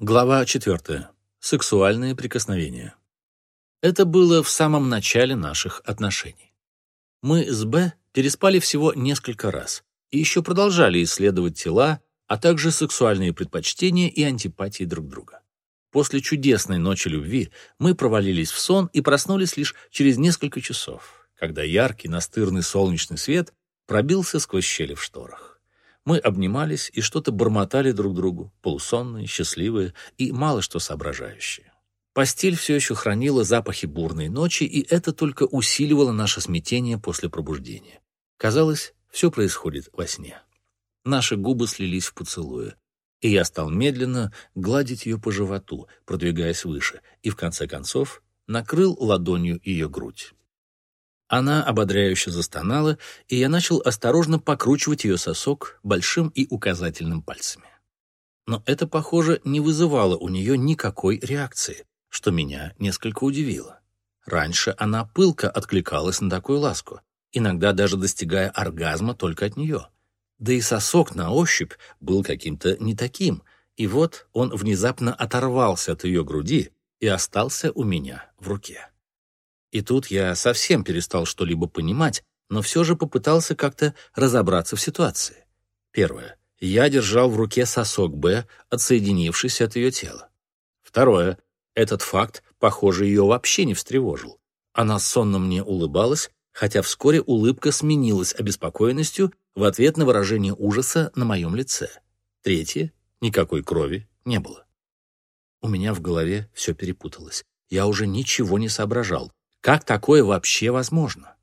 Глава 4. Сексуальные прикосновения. Это было в самом начале наших отношений. Мы с Б переспали всего несколько раз и еще продолжали исследовать тела, а также сексуальные предпочтения и антипатии друг друга. После чудесной ночи любви мы провалились в сон и проснулись лишь через несколько часов, когда яркий настырный солнечный свет пробился сквозь щели в шторах. Мы обнимались и что-то бормотали друг другу, полусонные, счастливые и мало что соображающие. Постель все еще хранила запахи бурной ночи, и это только усиливало наше смятение после пробуждения. Казалось, все происходит во сне. Наши губы слились в поцелуе, и я стал медленно гладить ее по животу, продвигаясь выше, и в конце концов накрыл ладонью ее грудь. Она ободряюще застонала, и я начал осторожно покручивать ее сосок большим и указательным пальцами. Но это, похоже, не вызывало у нее никакой реакции, что меня несколько удивило. Раньше она пылко откликалась на такую ласку, иногда даже достигая оргазма только от нее. Да и сосок на ощупь был каким-то не таким, и вот он внезапно оторвался от ее груди и остался у меня в руке. И тут я совсем перестал что-либо понимать, но все же попытался как-то разобраться в ситуации. Первое. Я держал в руке сосок Б, отсоединившись от ее тела. Второе. Этот факт, похоже, ее вообще не встревожил. Она сонно мне улыбалась, хотя вскоре улыбка сменилась обеспокоенностью в ответ на выражение ужаса на моем лице. Третье. Никакой крови не было. У меня в голове все перепуталось. Я уже ничего не соображал. Как такое вообще возможно?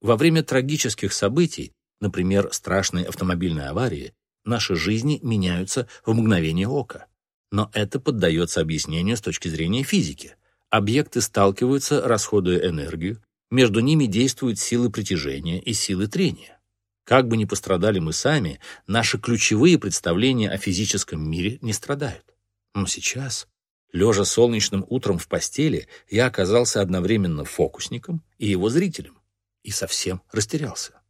Во время трагических событий, например, страшной автомобильной аварии, наши жизни меняются в мгновение ока. Но это поддается объяснению с точки зрения физики. Объекты сталкиваются, расходуя энергию, между ними действуют силы притяжения и силы трения. Как бы ни пострадали мы сами, наши ключевые представления о физическом мире не страдают. Но сейчас Лежа солнечным утром в постели, я оказался одновременно фокусником и его зрителем. И совсем растерялся.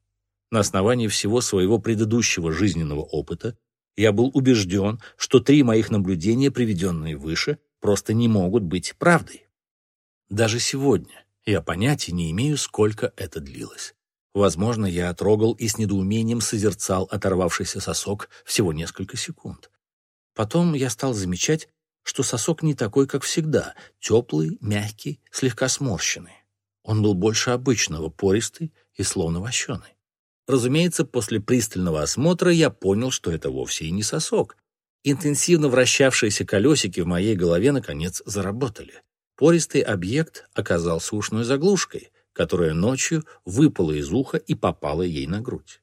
На основании всего своего предыдущего жизненного опыта я был убежден, что три моих наблюдения, приведенные выше, просто не могут быть правдой. Даже сегодня я понятия не имею, сколько это длилось. Возможно, я трогал и с недоумением созерцал оторвавшийся сосок всего несколько секунд. Потом я стал замечать, что сосок не такой, как всегда, теплый, мягкий, слегка сморщенный. Он был больше обычного, пористый и словно вощеный. Разумеется, после пристального осмотра я понял, что это вовсе и не сосок. Интенсивно вращавшиеся колесики в моей голове наконец заработали. Пористый объект оказался ушной заглушкой, которая ночью выпала из уха и попала ей на грудь.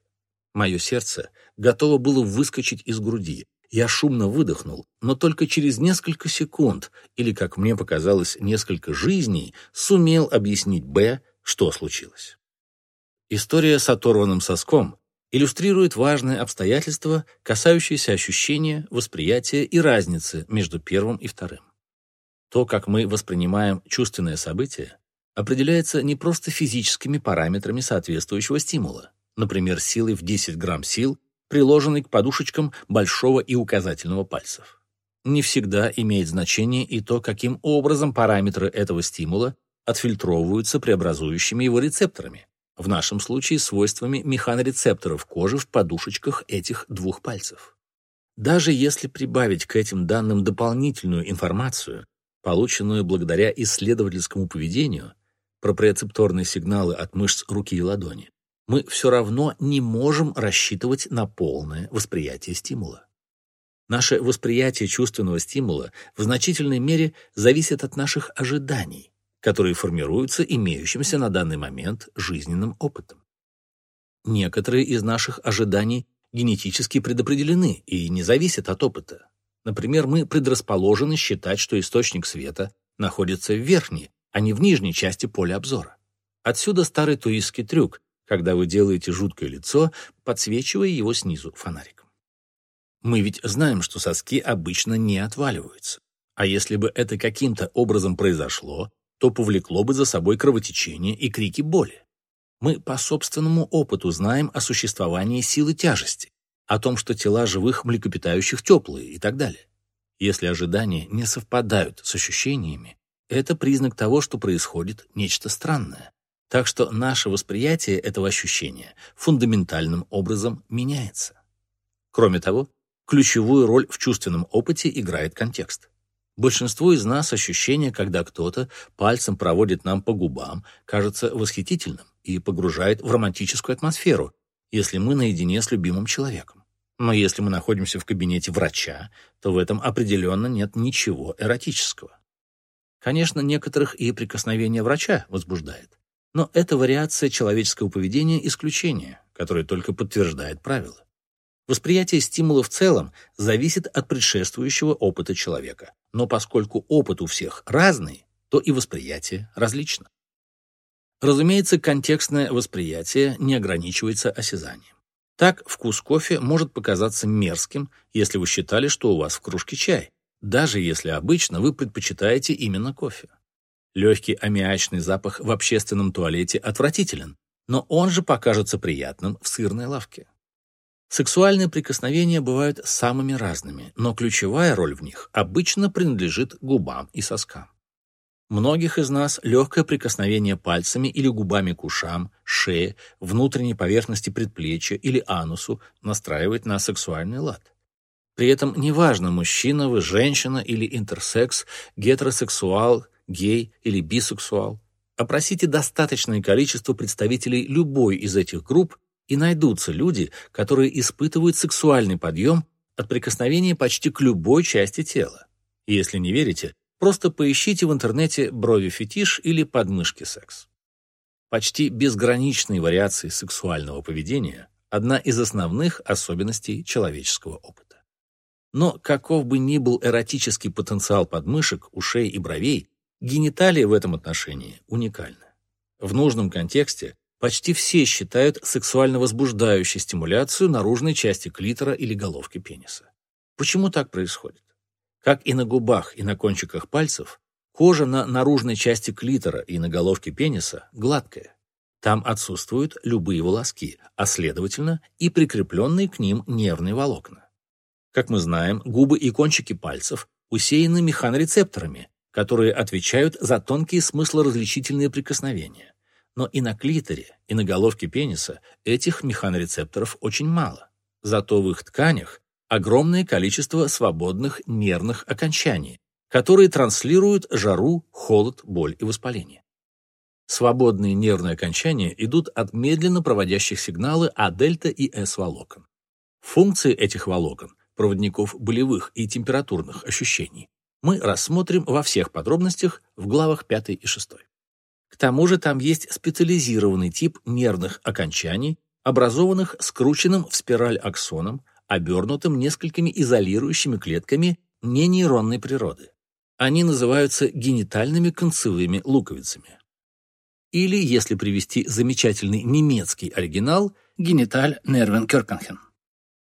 Мое сердце готово было выскочить из груди, я шумно выдохнул, но только через несколько секунд, или, как мне показалось, несколько жизней, сумел объяснить Б, что случилось. История с оторванным соском иллюстрирует важные обстоятельства, касающиеся ощущения, восприятия и разницы между первым и вторым. То, как мы воспринимаем чувственное событие, определяется не просто физическими параметрами соответствующего стимула, например, силой в 10 грамм сил приложенный к подушечкам большого и указательного пальцев. Не всегда имеет значение и то, каким образом параметры этого стимула отфильтровываются преобразующими его рецепторами, в нашем случае свойствами механорецепторов кожи в подушечках этих двух пальцев. Даже если прибавить к этим данным дополнительную информацию, полученную благодаря исследовательскому поведению, проприоцепторные сигналы от мышц руки и ладони, мы все равно не можем рассчитывать на полное восприятие стимула. Наше восприятие чувственного стимула в значительной мере зависит от наших ожиданий, которые формируются имеющимся на данный момент жизненным опытом. Некоторые из наших ожиданий генетически предопределены и не зависят от опыта. Например, мы предрасположены считать, что источник света находится в верхней, а не в нижней части поля обзора. Отсюда старый туистский трюк, когда вы делаете жуткое лицо, подсвечивая его снизу фонариком. Мы ведь знаем, что соски обычно не отваливаются. А если бы это каким-то образом произошло, то повлекло бы за собой кровотечение и крики боли. Мы по собственному опыту знаем о существовании силы тяжести, о том, что тела живых млекопитающих теплые и так далее. Если ожидания не совпадают с ощущениями, это признак того, что происходит нечто странное. Так что наше восприятие этого ощущения фундаментальным образом меняется. Кроме того, ключевую роль в чувственном опыте играет контекст. Большинству из нас ощущение, когда кто-то пальцем проводит нам по губам, кажется восхитительным и погружает в романтическую атмосферу, если мы наедине с любимым человеком. Но если мы находимся в кабинете врача, то в этом определенно нет ничего эротического. Конечно, некоторых и прикосновение врача возбуждает. Но это вариация человеческого поведения исключение, которое только подтверждает правило. Восприятие стимула в целом зависит от предшествующего опыта человека. Но поскольку опыт у всех разный, то и восприятие различно. Разумеется, контекстное восприятие не ограничивается осязанием. Так, вкус кофе может показаться мерзким, если вы считали, что у вас в кружке чай, даже если обычно вы предпочитаете именно кофе. Легкий аммиачный запах в общественном туалете отвратителен, но он же покажется приятным в сырной лавке. Сексуальные прикосновения бывают самыми разными, но ключевая роль в них обычно принадлежит губам и соскам. Многих из нас легкое прикосновение пальцами или губами к ушам, шее, внутренней поверхности предплечья или анусу настраивает на сексуальный лад. При этом неважно, мужчина вы, женщина или интерсекс, гетеросексуал, гей или бисексуал. Опросите достаточное количество представителей любой из этих групп, и найдутся люди, которые испытывают сексуальный подъем от прикосновения почти к любой части тела. Если не верите, Просто поищите в интернете брови фетиш или подмышки секс. Почти безграничные вариации сексуального поведения – одна из основных особенностей человеческого опыта. Но каков бы ни был эротический потенциал подмышек, ушей и бровей, гениталии в этом отношении уникальны. В нужном контексте почти все считают сексуально возбуждающей стимуляцию наружной части клитора или головки пениса. Почему так происходит? Как и на губах и на кончиках пальцев, кожа на наружной части клитора и на головке пениса гладкая. Там отсутствуют любые волоски, а следовательно и прикрепленные к ним нервные волокна. Как мы знаем, губы и кончики пальцев усеяны механорецепторами, которые отвечают за тонкие смыслоразличительные прикосновения. Но и на клиторе, и на головке пениса этих механорецепторов очень мало. Зато в их тканях огромное количество свободных нервных окончаний, которые транслируют жару, холод, боль и воспаление. Свободные нервные окончания идут от медленно проводящих сигналы А-дельта и С-волокон. Функции этих волокон, проводников болевых и температурных ощущений, мы рассмотрим во всех подробностях в главах 5 и 6. К тому же там есть специализированный тип нервных окончаний, образованных скрученным в спираль аксоном, обернутым несколькими изолирующими клетками ненейронной природы. Они называются генитальными концевыми луковицами. Или, если привести замечательный немецкий оригинал, гениталь Нервенкеркенхен.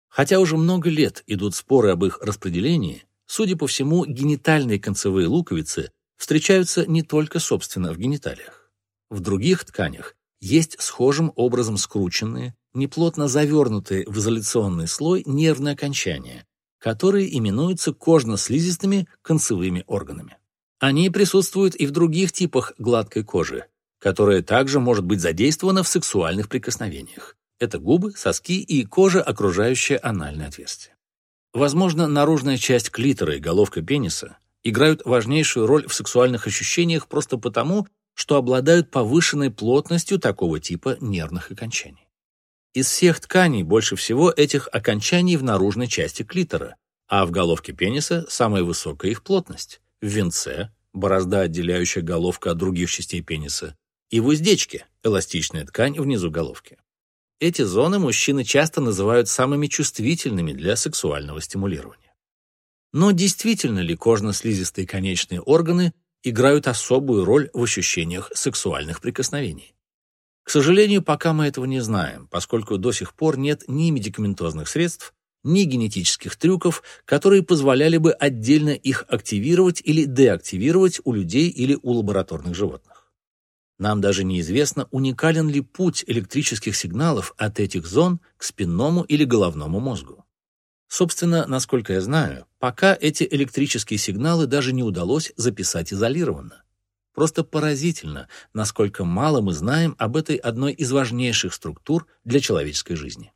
Хотя уже много лет идут споры об их распределении, судя по всему, генитальные концевые луковицы встречаются не только, собственно, в гениталиях. В других тканях есть схожим образом скрученные, неплотно завернутые в изоляционный слой нервные окончания, которые именуются кожно-слизистыми концевыми органами. Они присутствуют и в других типах гладкой кожи, которая также может быть задействована в сексуальных прикосновениях. Это губы, соски и кожа, окружающая анальное отверстие. Возможно, наружная часть клитора и головка пениса играют важнейшую роль в сексуальных ощущениях просто потому, что обладают повышенной плотностью такого типа нервных окончаний. Из всех тканей больше всего этих окончаний в наружной части клитора, а в головке пениса самая высокая их плотность. В венце – борозда, отделяющая головку от других частей пениса, и в уздечке – эластичная ткань внизу головки. Эти зоны мужчины часто называют самыми чувствительными для сексуального стимулирования. Но действительно ли кожно-слизистые конечные органы играют особую роль в ощущениях сексуальных прикосновений? К сожалению, пока мы этого не знаем, поскольку до сих пор нет ни медикаментозных средств, ни генетических трюков, которые позволяли бы отдельно их активировать или деактивировать у людей или у лабораторных животных. Нам даже неизвестно, уникален ли путь электрических сигналов от этих зон к спинному или головному мозгу. Собственно, насколько я знаю, пока эти электрические сигналы даже не удалось записать изолированно. Просто поразительно, насколько мало мы знаем об этой одной из важнейших структур для человеческой жизни.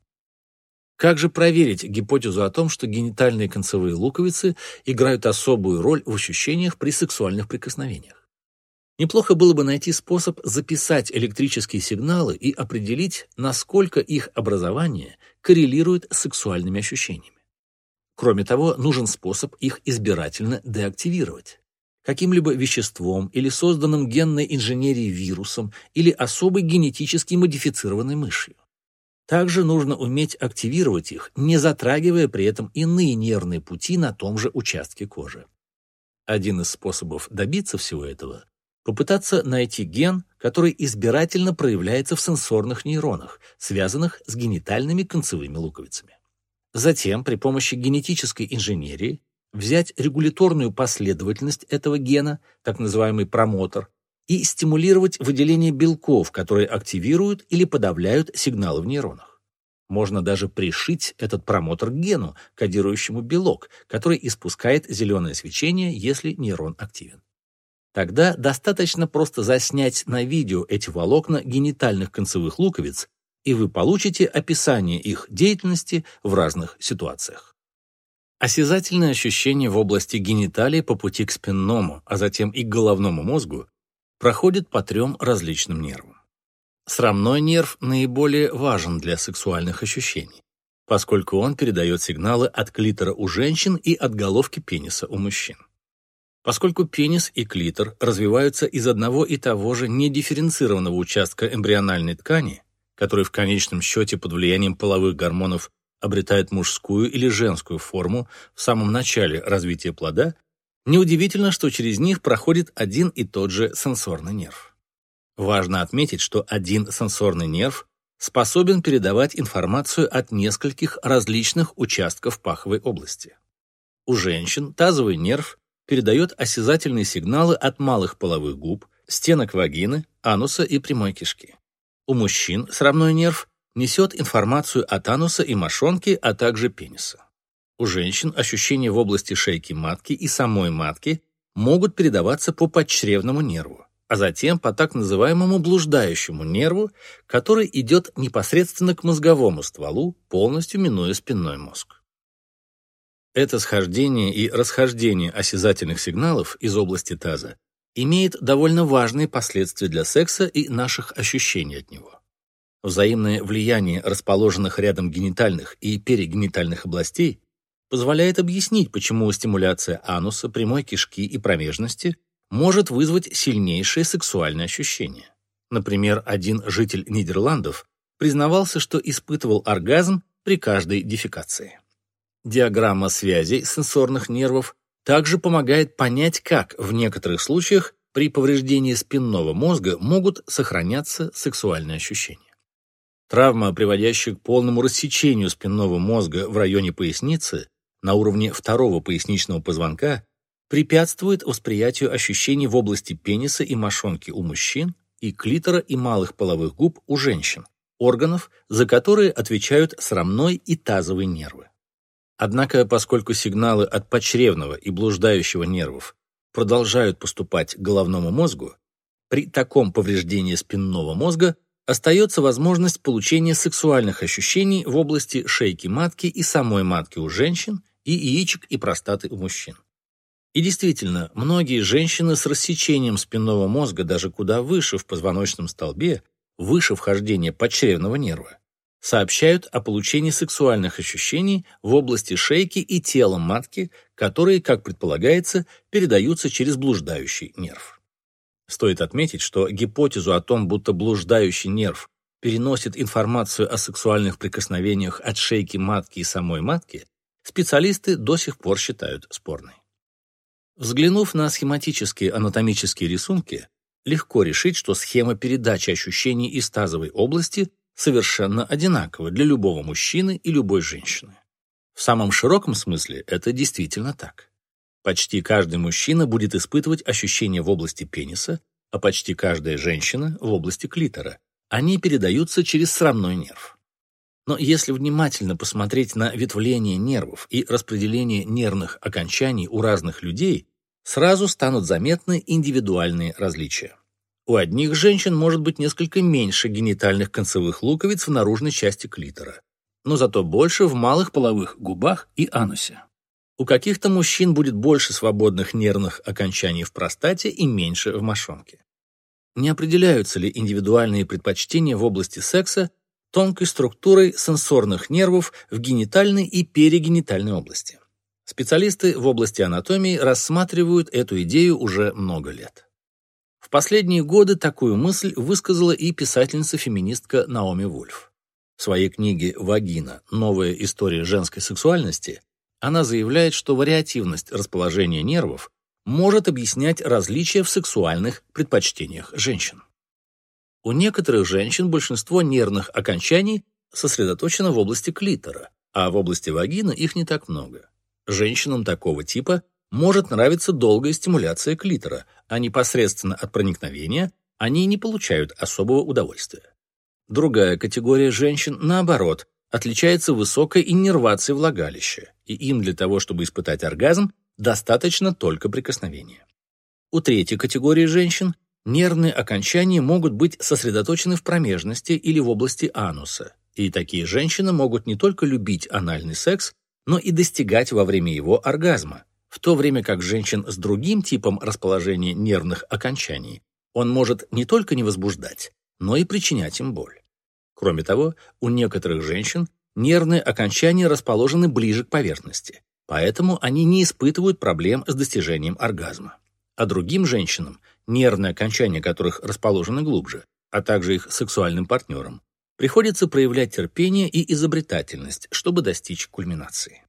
Как же проверить гипотезу о том, что генитальные концевые луковицы играют особую роль в ощущениях при сексуальных прикосновениях? Неплохо было бы найти способ записать электрические сигналы и определить, насколько их образование коррелирует с сексуальными ощущениями. Кроме того, нужен способ их избирательно деактивировать каким-либо веществом или созданным генной инженерией вирусом или особой генетически модифицированной мышью. Также нужно уметь активировать их, не затрагивая при этом иные нервные пути на том же участке кожи. Один из способов добиться всего этого – попытаться найти ген, который избирательно проявляется в сенсорных нейронах, связанных с генитальными концевыми луковицами. Затем при помощи генетической инженерии взять регуляторную последовательность этого гена, так называемый промотор, и стимулировать выделение белков, которые активируют или подавляют сигналы в нейронах. Можно даже пришить этот промотор к гену, кодирующему белок, который испускает зеленое свечение, если нейрон активен. Тогда достаточно просто заснять на видео эти волокна генитальных концевых луковиц, и вы получите описание их деятельности в разных ситуациях. Осязательные ощущения в области гениталии по пути к спинному, а затем и к головному мозгу проходит по трем различным нервам. Срамной нерв наиболее важен для сексуальных ощущений, поскольку он передает сигналы от клитора у женщин и от головки пениса у мужчин. Поскольку пенис и клитор развиваются из одного и того же недифференцированного участка эмбриональной ткани, который в конечном счете под влиянием половых гормонов обретает мужскую или женскую форму в самом начале развития плода, Неудивительно, что через них проходит один и тот же сенсорный нерв. Важно отметить, что один сенсорный нерв способен передавать информацию от нескольких различных участков паховой области. У женщин тазовый нерв передает осязательные сигналы от малых половых губ, стенок вагины, ануса и прямой кишки. У мужчин срамной нерв несет информацию от ануса и мошонки, а также пениса. У женщин ощущения в области шейки матки и самой матки могут передаваться по подчревному нерву, а затем по так называемому блуждающему нерву, который идет непосредственно к мозговому стволу, полностью минуя спинной мозг. Это схождение и расхождение осязательных сигналов из области таза имеет довольно важные последствия для секса и наших ощущений от него. Взаимное влияние расположенных рядом генитальных и перигенитальных областей позволяет объяснить, почему стимуляция ануса, прямой кишки и промежности может вызвать сильнейшие сексуальные ощущения. Например, один житель Нидерландов признавался, что испытывал оргазм при каждой дефекации. Диаграмма связей сенсорных нервов также помогает понять, как в некоторых случаях при повреждении спинного мозга могут сохраняться сексуальные ощущения. Травма, приводящая к полному рассечению спинного мозга в районе поясницы, на уровне второго поясничного позвонка препятствует восприятию ощущений в области пениса и мошонки у мужчин и клитора и малых половых губ у женщин, органов, за которые отвечают срамной и тазовый нервы. Однако, поскольку сигналы от подчревного и блуждающего нервов продолжают поступать к головному мозгу, при таком повреждении спинного мозга остается возможность получения сексуальных ощущений в области шейки матки и самой матки у женщин и яичек и простаты у мужчин. И действительно, многие женщины с рассечением спинного мозга даже куда выше в позвоночном столбе, выше вхождения подчревного нерва, сообщают о получении сексуальных ощущений в области шейки и тела матки, которые, как предполагается, передаются через блуждающий нерв. Стоит отметить, что гипотезу о том, будто блуждающий нерв переносит информацию о сексуальных прикосновениях от шейки матки и самой матки, специалисты до сих пор считают спорной. Взглянув на схематические анатомические рисунки, легко решить, что схема передачи ощущений из тазовой области совершенно одинакова для любого мужчины и любой женщины. В самом широком смысле это действительно так. Почти каждый мужчина будет испытывать ощущения в области пениса, а почти каждая женщина в области клитора. Они передаются через срамной нерв. Но если внимательно посмотреть на ветвление нервов и распределение нервных окончаний у разных людей, сразу станут заметны индивидуальные различия. У одних женщин может быть несколько меньше генитальных концевых луковиц в наружной части клитора, но зато больше в малых половых губах и анусе. У каких-то мужчин будет больше свободных нервных окончаний в простате и меньше в мошонке. Не определяются ли индивидуальные предпочтения в области секса тонкой структурой сенсорных нервов в генитальной и перигенитальной области. Специалисты в области анатомии рассматривают эту идею уже много лет. В последние годы такую мысль высказала и писательница-феминистка Наоми Вульф. В своей книге «Вагина. Новая история женской сексуальности» она заявляет, что вариативность расположения нервов может объяснять различия в сексуальных предпочтениях женщин. У некоторых женщин большинство нервных окончаний сосредоточено в области клитора, а в области вагины их не так много. Женщинам такого типа может нравиться долгая стимуляция клитора, а непосредственно от проникновения они не получают особого удовольствия. Другая категория женщин, наоборот, отличается высокой иннервацией влагалища, и им для того, чтобы испытать оргазм, достаточно только прикосновения. У третьей категории женщин Нервные окончания могут быть сосредоточены в промежности или в области ануса, и такие женщины могут не только любить анальный секс, но и достигать во время его оргазма, в то время как женщин с другим типом расположения нервных окончаний он может не только не возбуждать, но и причинять им боль. Кроме того, у некоторых женщин нервные окончания расположены ближе к поверхности, поэтому они не испытывают проблем с достижением оргазма. А другим женщинам нервные окончания которых расположены глубже, а также их сексуальным партнерам, приходится проявлять терпение и изобретательность, чтобы достичь кульминации.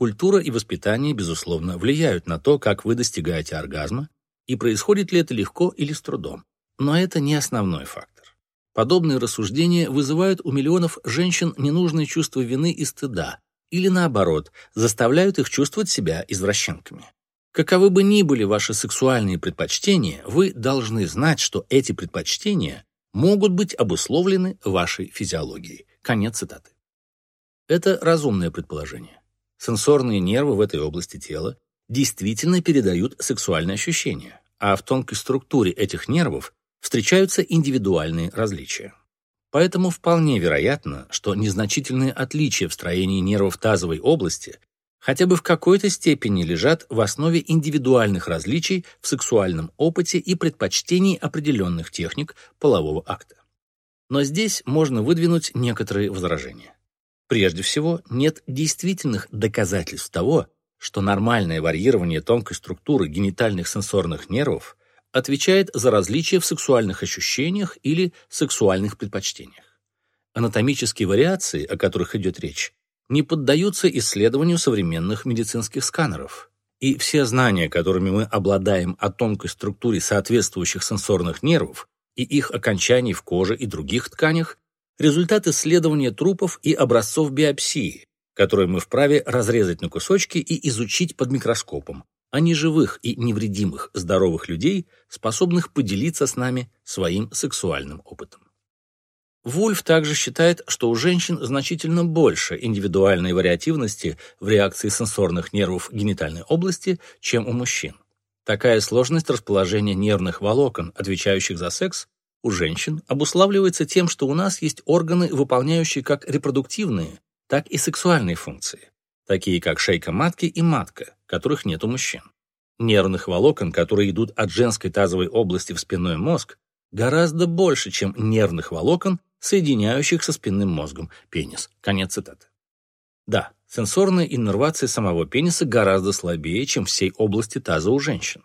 Культура и воспитание, безусловно, влияют на то, как вы достигаете оргазма, и происходит ли это легко или с трудом. Но это не основной фактор. Подобные рассуждения вызывают у миллионов женщин ненужные чувства вины и стыда, или наоборот, заставляют их чувствовать себя извращенками. Каковы бы ни были ваши сексуальные предпочтения, вы должны знать, что эти предпочтения могут быть обусловлены вашей физиологией. Конец цитаты. Это разумное предположение. Сенсорные нервы в этой области тела действительно передают сексуальные ощущения, а в тонкой структуре этих нервов встречаются индивидуальные различия. Поэтому вполне вероятно, что незначительные отличия в строении нервов тазовой области хотя бы в какой-то степени лежат в основе индивидуальных различий в сексуальном опыте и предпочтений определенных техник полового акта. Но здесь можно выдвинуть некоторые возражения. Прежде всего, нет действительных доказательств того, что нормальное варьирование тонкой структуры генитальных сенсорных нервов отвечает за различия в сексуальных ощущениях или сексуальных предпочтениях. Анатомические вариации, о которых идет речь, не поддаются исследованию современных медицинских сканеров. И все знания, которыми мы обладаем о тонкой структуре соответствующих сенсорных нервов и их окончаний в коже и других тканях, результат исследования трупов и образцов биопсии, которые мы вправе разрезать на кусочки и изучить под микроскопом, а не живых и невредимых здоровых людей, способных поделиться с нами своим сексуальным опытом. Вульф также считает, что у женщин значительно больше индивидуальной вариативности в реакции сенсорных нервов генитальной области, чем у мужчин. Такая сложность расположения нервных волокон, отвечающих за секс, у женщин обуславливается тем, что у нас есть органы, выполняющие как репродуктивные, так и сексуальные функции, такие как шейка матки и матка, которых нет у мужчин. Нервных волокон, которые идут от женской тазовой области в спинной мозг, гораздо больше, чем нервных волокон, соединяющих со спинным мозгом пенис. Конец цитаты. Да, сенсорная иннервация самого пениса гораздо слабее, чем всей области таза у женщин.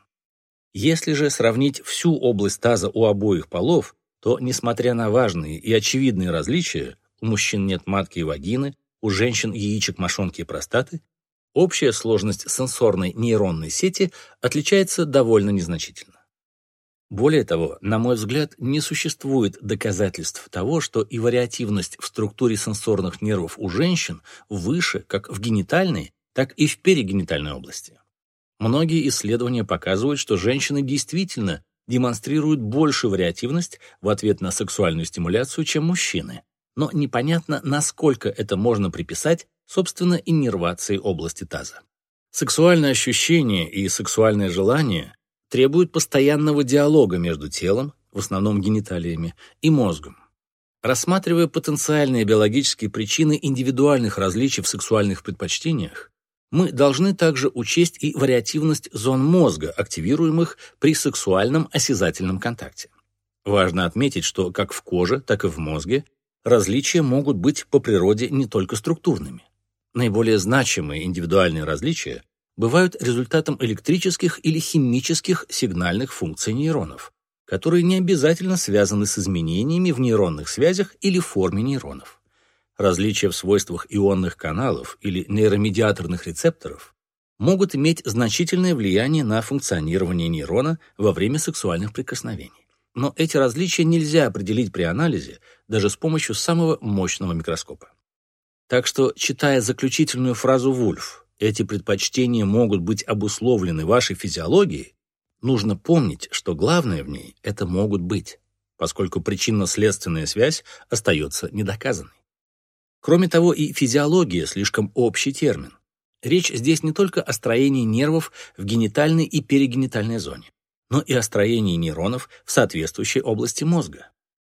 Если же сравнить всю область таза у обоих полов, то, несмотря на важные и очевидные различия, у мужчин нет матки и вагины, у женщин яичек, мошонки и простаты, общая сложность сенсорной нейронной сети отличается довольно незначительно. Более того, на мой взгляд, не существует доказательств того, что и вариативность в структуре сенсорных нервов у женщин выше как в генитальной, так и в перигенитальной области. Многие исследования показывают, что женщины действительно демонстрируют большую вариативность в ответ на сексуальную стимуляцию, чем мужчины. но непонятно, насколько это можно приписать, собственно, иннервации области таза. Сексуальное ощущение и сексуальное желание требуют постоянного диалога между телом, в основном гениталиями, и мозгом. Рассматривая потенциальные биологические причины индивидуальных различий в сексуальных предпочтениях, мы должны также учесть и вариативность зон мозга, активируемых при сексуальном осязательном контакте. Важно отметить, что как в коже, так и в мозге различия могут быть по природе не только структурными. Наиболее значимые индивидуальные различия бывают результатом электрических или химических сигнальных функций нейронов, которые не обязательно связаны с изменениями в нейронных связях или форме нейронов. Различия в свойствах ионных каналов или нейромедиаторных рецепторов могут иметь значительное влияние на функционирование нейрона во время сексуальных прикосновений. Но эти различия нельзя определить при анализе даже с помощью самого мощного микроскопа. Так что, читая заключительную фразу Вульф, эти предпочтения могут быть обусловлены вашей физиологией, нужно помнить, что главное в ней – это могут быть, поскольку причинно-следственная связь остается недоказанной. Кроме того, и физиология – слишком общий термин. Речь здесь не только о строении нервов в генитальной и перигенитальной зоне, но и о строении нейронов в соответствующей области мозга.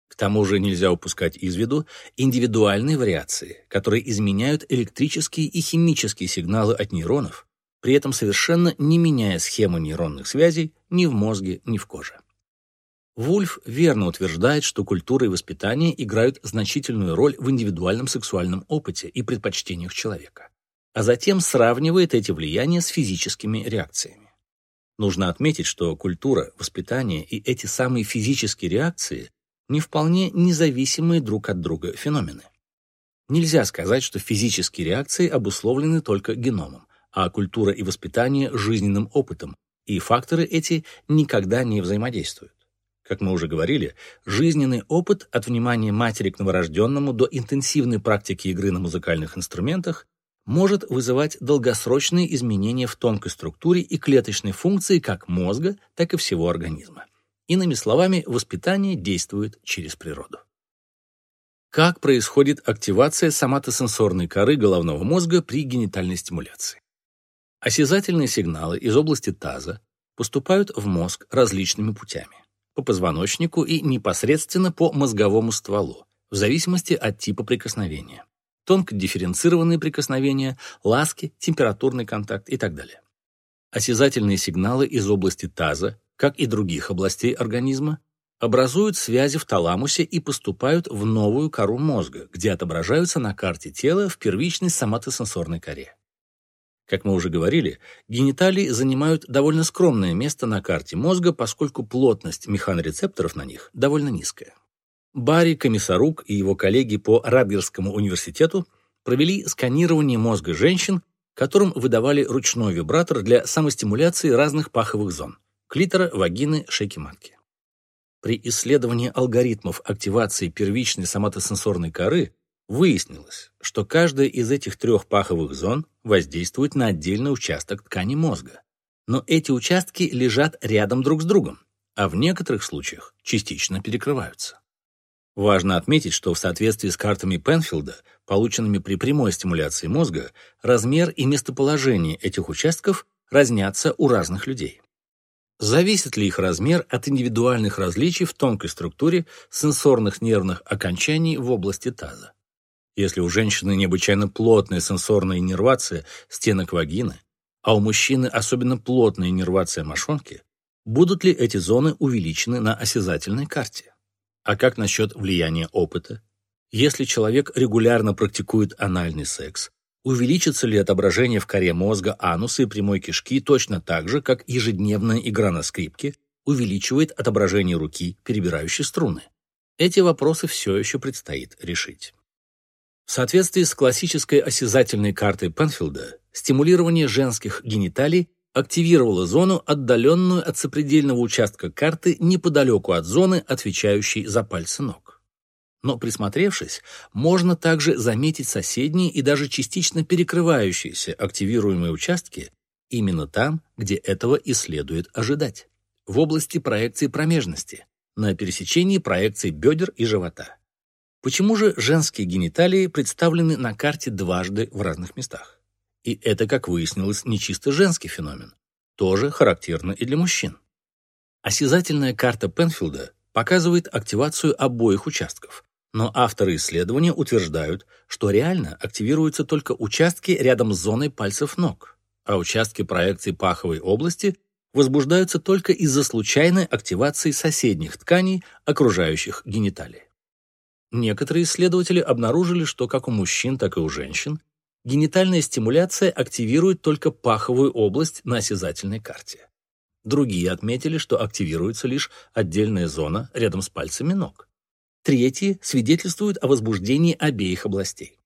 К тому же нельзя упускать из виду индивидуальные вариации, которые изменяют электрические и химические сигналы от нейронов, при этом совершенно не меняя схему нейронных связей ни в мозге, ни в коже. Вульф верно утверждает, что культура и воспитание играют значительную роль в индивидуальном сексуальном опыте и предпочтениях человека, а затем сравнивает эти влияния с физическими реакциями. Нужно отметить, что культура, воспитание и эти самые физические реакции не вполне независимые друг от друга феномены. Нельзя сказать, что физические реакции обусловлены только геномом, а культура и воспитание – жизненным опытом, и факторы эти никогда не взаимодействуют. Как мы уже говорили, жизненный опыт от внимания матери к новорожденному до интенсивной практики игры на музыкальных инструментах может вызывать долгосрочные изменения в тонкой структуре и клеточной функции как мозга, так и всего организма. Иными словами, воспитание действует через природу. Как происходит активация соматосенсорной коры головного мозга при генитальной стимуляции? Осязательные сигналы из области таза поступают в мозг различными путями по позвоночнику и непосредственно по мозговому стволу, в зависимости от типа прикосновения. Тонко дифференцированные прикосновения, ласки, температурный контакт и так далее. Осязательные сигналы из области таза, как и других областей организма, образуют связи в таламусе и поступают в новую кору мозга, где отображаются на карте тела в первичной соматосенсорной коре. Как мы уже говорили, гениталии занимают довольно скромное место на карте мозга, поскольку плотность механорецепторов на них довольно низкая. Барри Комиссарук и его коллеги по Радгерскому университету провели сканирование мозга женщин, которым выдавали ручной вибратор для самостимуляции разных паховых зон – клитора, вагины, шейки матки. При исследовании алгоритмов активации первичной соматосенсорной коры Выяснилось, что каждая из этих трех паховых зон воздействует на отдельный участок ткани мозга. Но эти участки лежат рядом друг с другом, а в некоторых случаях частично перекрываются. Важно отметить, что в соответствии с картами Пенфилда, полученными при прямой стимуляции мозга, размер и местоположение этих участков разнятся у разных людей. Зависит ли их размер от индивидуальных различий в тонкой структуре сенсорных нервных окончаний в области таза? Если у женщины необычайно плотная сенсорная иннервация стенок вагины, а у мужчины особенно плотная иннервация мошонки, будут ли эти зоны увеличены на осязательной карте? А как насчет влияния опыта? Если человек регулярно практикует анальный секс, увеличится ли отображение в коре мозга ануса и прямой кишки точно так же, как ежедневная игра на скрипке увеличивает отображение руки, перебирающей струны? Эти вопросы все еще предстоит решить. В соответствии с классической осязательной картой Пенфилда, стимулирование женских гениталий активировало зону, отдаленную от сопредельного участка карты неподалеку от зоны, отвечающей за пальцы ног. Но присмотревшись, можно также заметить соседние и даже частично перекрывающиеся активируемые участки именно там, где этого и следует ожидать, в области проекции промежности, на пересечении проекций бедер и живота. Почему же женские гениталии представлены на карте дважды в разных местах? И это, как выяснилось, не чисто женский феномен. Тоже характерно и для мужчин. Осязательная карта Пенфилда показывает активацию обоих участков, но авторы исследования утверждают, что реально активируются только участки рядом с зоной пальцев ног, а участки проекции паховой области возбуждаются только из-за случайной активации соседних тканей, окружающих гениталии. Некоторые исследователи обнаружили, что как у мужчин, так и у женщин генитальная стимуляция активирует только паховую область на осязательной карте. Другие отметили, что активируется лишь отдельная зона рядом с пальцами ног. Третьи свидетельствуют о возбуждении обеих областей.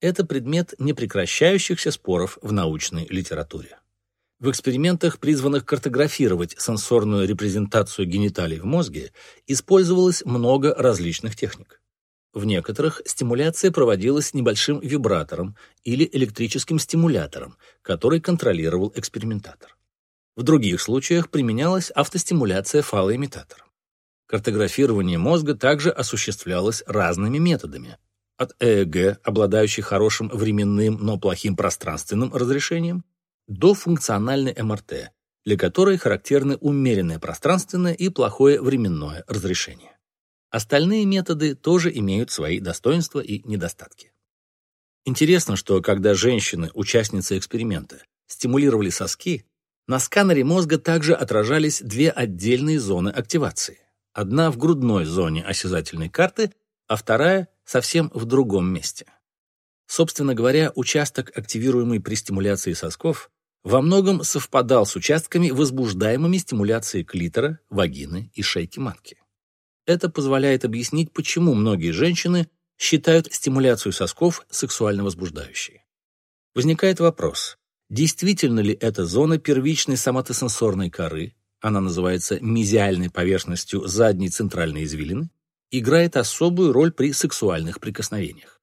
Это предмет непрекращающихся споров в научной литературе. В экспериментах, призванных картографировать сенсорную репрезентацию гениталий в мозге, использовалось много различных техник. В некоторых стимуляция проводилась небольшим вибратором или электрическим стимулятором, который контролировал экспериментатор. В других случаях применялась автостимуляция фалоимитатором. Картографирование мозга также осуществлялось разными методами. От ЭЭГ, обладающей хорошим временным, но плохим пространственным разрешением, до функциональной МРТ, для которой характерны умеренное пространственное и плохое временное разрешение. Остальные методы тоже имеют свои достоинства и недостатки. Интересно, что когда женщины, участницы эксперимента, стимулировали соски, на сканере мозга также отражались две отдельные зоны активации. Одна в грудной зоне осязательной карты, а вторая совсем в другом месте. Собственно говоря, участок, активируемый при стимуляции сосков, во многом совпадал с участками, возбуждаемыми стимуляцией клитора, вагины и шейки матки. Это позволяет объяснить, почему многие женщины считают стимуляцию сосков сексуально возбуждающей. Возникает вопрос, действительно ли эта зона первичной соматосенсорной коры, она называется мезиальной поверхностью задней центральной извилины, играет особую роль при сексуальных прикосновениях.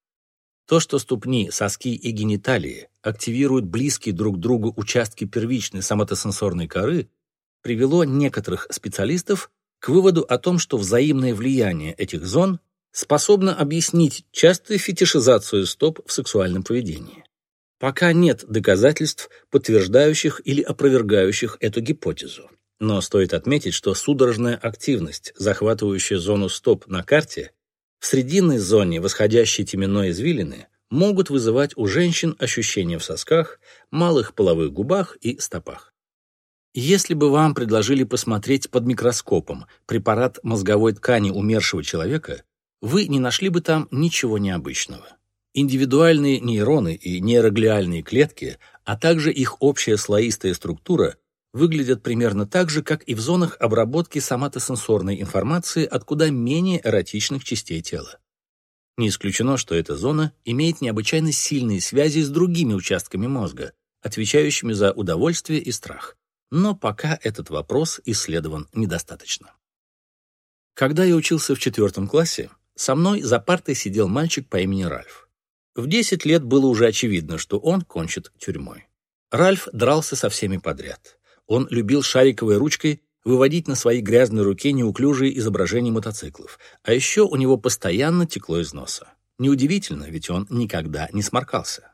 То, что ступни, соски и гениталии активируют близкие друг к другу участки первичной соматосенсорной коры, привело некоторых специалистов к выводу о том, что взаимное влияние этих зон способно объяснить частую фетишизацию стоп в сексуальном поведении. Пока нет доказательств, подтверждающих или опровергающих эту гипотезу. Но стоит отметить, что судорожная активность, захватывающая зону стоп на карте, в срединной зоне восходящей теменной извилины могут вызывать у женщин ощущения в сосках, малых половых губах и стопах. Если бы вам предложили посмотреть под микроскопом препарат мозговой ткани умершего человека, вы не нашли бы там ничего необычного. Индивидуальные нейроны и нейроглиальные клетки, а также их общая слоистая структура выглядят примерно так же, как и в зонах обработки соматосенсорной информации от куда менее эротичных частей тела. Не исключено, что эта зона имеет необычайно сильные связи с другими участками мозга, отвечающими за удовольствие и страх но пока этот вопрос исследован недостаточно. Когда я учился в четвертом классе, со мной за партой сидел мальчик по имени Ральф. В 10 лет было уже очевидно, что он кончит тюрьмой. Ральф дрался со всеми подряд. Он любил шариковой ручкой выводить на своей грязной руке неуклюжие изображения мотоциклов, а еще у него постоянно текло из носа. Неудивительно, ведь он никогда не сморкался.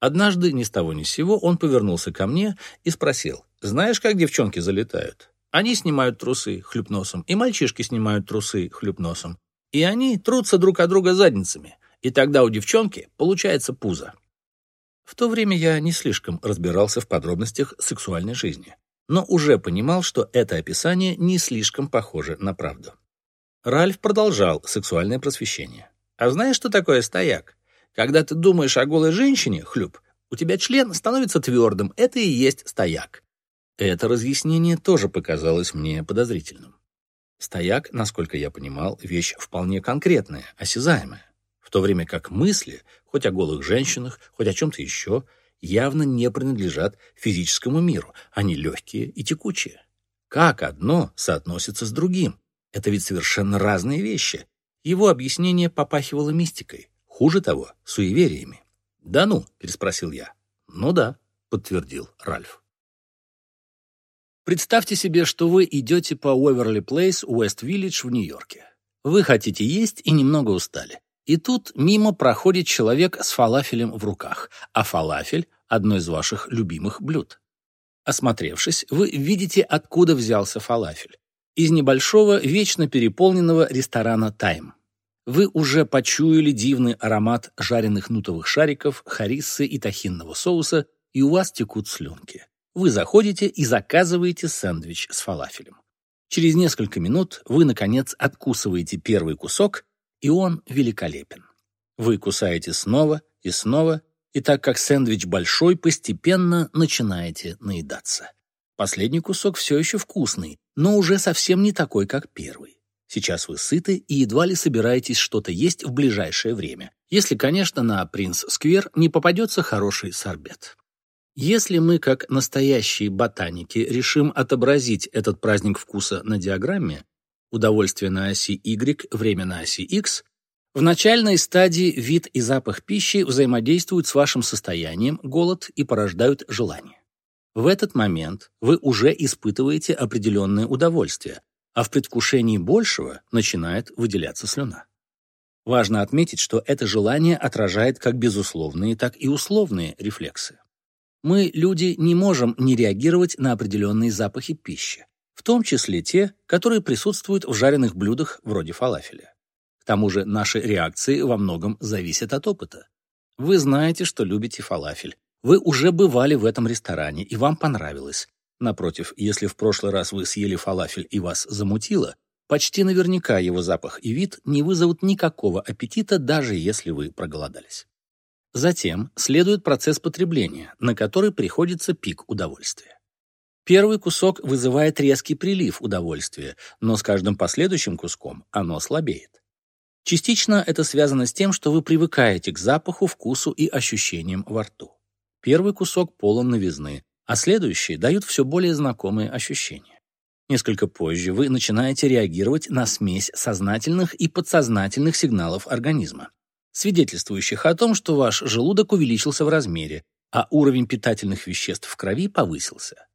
Однажды, ни с того ни с сего, он повернулся ко мне и спросил, «Знаешь, как девчонки залетают? Они снимают трусы, хлюп носом, и мальчишки снимают трусы, хлюп носом. И они трутся друг от друга задницами, и тогда у девчонки получается пузо». В то время я не слишком разбирался в подробностях сексуальной жизни, но уже понимал, что это описание не слишком похоже на правду. Ральф продолжал сексуальное просвещение. «А знаешь, что такое стояк? Когда ты думаешь о голой женщине, хлюп, у тебя член становится твердым, это и есть стояк. Это разъяснение тоже показалось мне подозрительным. Стояк, насколько я понимал, вещь вполне конкретная, осязаемая, в то время как мысли, хоть о голых женщинах, хоть о чем-то еще, явно не принадлежат физическому миру, они легкие и текучие. Как одно соотносится с другим? Это ведь совершенно разные вещи. Его объяснение попахивало мистикой. Хуже того, суевериями. «Да ну?» — переспросил я. «Ну да», — подтвердил Ральф. Представьте себе, что вы идете по Уэверли Плейс, Уэст-Виллидж в Нью-Йорке. Вы хотите есть и немного устали. И тут мимо проходит человек с фалафелем в руках, а фалафель – одно из ваших любимых блюд. Осмотревшись, вы видите, откуда взялся фалафель. Из небольшого, вечно переполненного ресторана «Тайм». Вы уже почуяли дивный аромат жареных нутовых шариков, хариссы и тахинного соуса, и у вас текут слюнки. Вы заходите и заказываете сэндвич с фалафелем. Через несколько минут вы, наконец, откусываете первый кусок, и он великолепен. Вы кусаете снова и снова, и так как сэндвич большой, постепенно начинаете наедаться. Последний кусок все еще вкусный, но уже совсем не такой, как первый. Сейчас вы сыты и едва ли собираетесь что-то есть в ближайшее время, если, конечно, на Принц-сквер не попадется хороший сорбет. Если мы, как настоящие ботаники, решим отобразить этот праздник вкуса на диаграмме, удовольствие на оси Y, время на оси X, в начальной стадии вид и запах пищи взаимодействуют с вашим состоянием, голод и порождают желание. В этот момент вы уже испытываете определенное удовольствие, а в предвкушении большего начинает выделяться слюна. Важно отметить, что это желание отражает как безусловные, так и условные рефлексы. Мы, люди, не можем не реагировать на определенные запахи пищи, в том числе те, которые присутствуют в жареных блюдах вроде фалафеля. К тому же наши реакции во многом зависят от опыта. Вы знаете, что любите фалафель. Вы уже бывали в этом ресторане, и вам понравилось. Напротив, если в прошлый раз вы съели фалафель и вас замутило, почти наверняка его запах и вид не вызовут никакого аппетита, даже если вы проголодались. Затем следует процесс потребления, на который приходится пик удовольствия. Первый кусок вызывает резкий прилив удовольствия, но с каждым последующим куском оно слабеет. Частично это связано с тем, что вы привыкаете к запаху, вкусу и ощущениям во рту. Первый кусок полон новизны, а следующие дают все более знакомые ощущения. Несколько позже вы начинаете реагировать на смесь сознательных и подсознательных сигналов организма, свидетельствующих о том, что ваш желудок увеличился в размере, а уровень питательных веществ в крови повысился.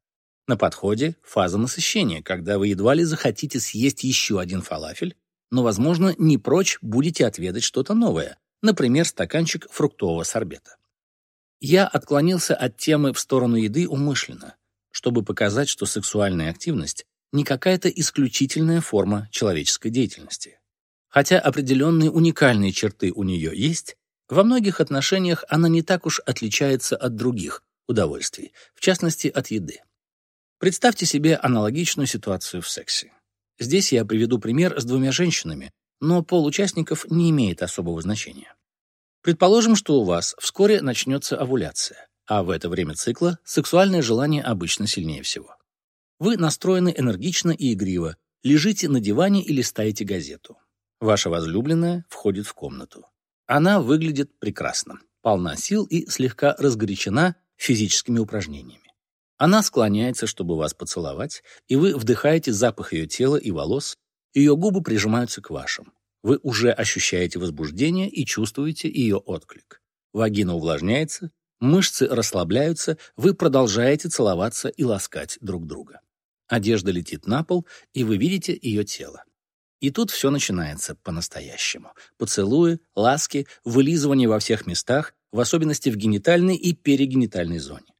На подходе фаза насыщения, когда вы едва ли захотите съесть еще один фалафель, но, возможно, не прочь будете отведать что-то новое, например, стаканчик фруктового сорбета. Я отклонился от темы в сторону еды умышленно, чтобы показать, что сексуальная активность не какая-то исключительная форма человеческой деятельности. Хотя определенные уникальные черты у нее есть, во многих отношениях она не так уж отличается от других удовольствий, в частности, от еды. Представьте себе аналогичную ситуацию в сексе. Здесь я приведу пример с двумя женщинами, но пол участников не имеет особого значения. Предположим, что у вас вскоре начнется овуляция, а в это время цикла сексуальное желание обычно сильнее всего. Вы настроены энергично и игриво, лежите на диване или листаете газету. Ваша возлюбленная входит в комнату. Она выглядит прекрасно, полна сил и слегка разгорячена физическими упражнениями. Она склоняется, чтобы вас поцеловать, и вы вдыхаете запах ее тела и волос, ее губы прижимаются к вашим. Вы уже ощущаете возбуждение и чувствуете ее отклик. Вагина увлажняется, мышцы расслабляются, вы продолжаете целоваться и ласкать друг друга. Одежда летит на пол, и вы видите ее тело. И тут все начинается по-настоящему. Поцелуи, ласки, вылизывание во всех местах, в особенности в генитальной и перигенитальной зоне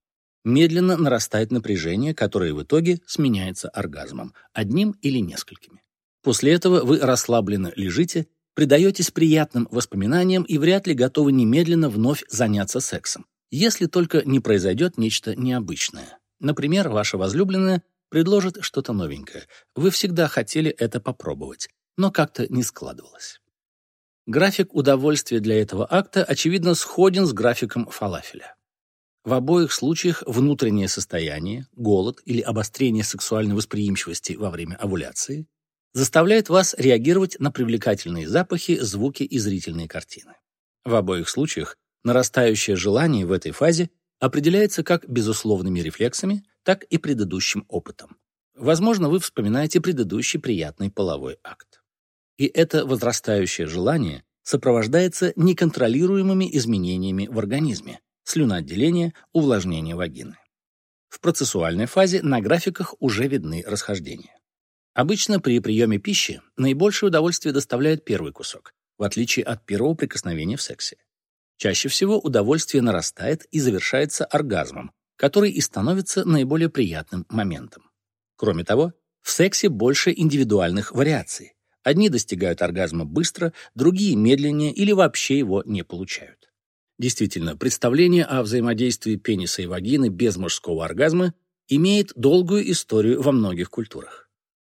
медленно нарастает напряжение, которое в итоге сменяется оргазмом, одним или несколькими. После этого вы расслабленно лежите, предаетесь приятным воспоминаниям и вряд ли готовы немедленно вновь заняться сексом, если только не произойдет нечто необычное. Например, ваша возлюбленная предложит что-то новенькое. Вы всегда хотели это попробовать, но как-то не складывалось. График удовольствия для этого акта, очевидно, сходен с графиком фалафеля. В обоих случаях внутреннее состояние, голод или обострение сексуальной восприимчивости во время овуляции заставляет вас реагировать на привлекательные запахи, звуки и зрительные картины. В обоих случаях нарастающее желание в этой фазе определяется как безусловными рефлексами, так и предыдущим опытом. Возможно, вы вспоминаете предыдущий приятный половой акт. И это возрастающее желание сопровождается неконтролируемыми изменениями в организме, слюноотделение, увлажнение вагины. В процессуальной фазе на графиках уже видны расхождения. Обычно при приеме пищи наибольшее удовольствие доставляет первый кусок, в отличие от первого прикосновения в сексе. Чаще всего удовольствие нарастает и завершается оргазмом, который и становится наиболее приятным моментом. Кроме того, в сексе больше индивидуальных вариаций. Одни достигают оргазма быстро, другие медленнее или вообще его не получают. Действительно, представление о взаимодействии пениса и вагины без мужского оргазма имеет долгую историю во многих культурах.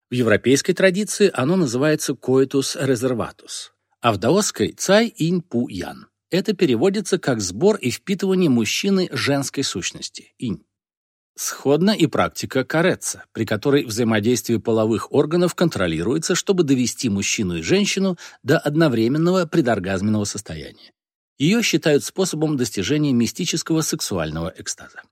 В европейской традиции оно называется coitus reservatus, а в даосской – цай инь пу ян. Это переводится как сбор и впитывание мужчины женской сущности – инь. Сходна и практика кареца, при которой взаимодействие половых органов контролируется, чтобы довести мужчину и женщину до одновременного предоргазменного состояния. Ее считают способом достижения мистического сексуального экстаза.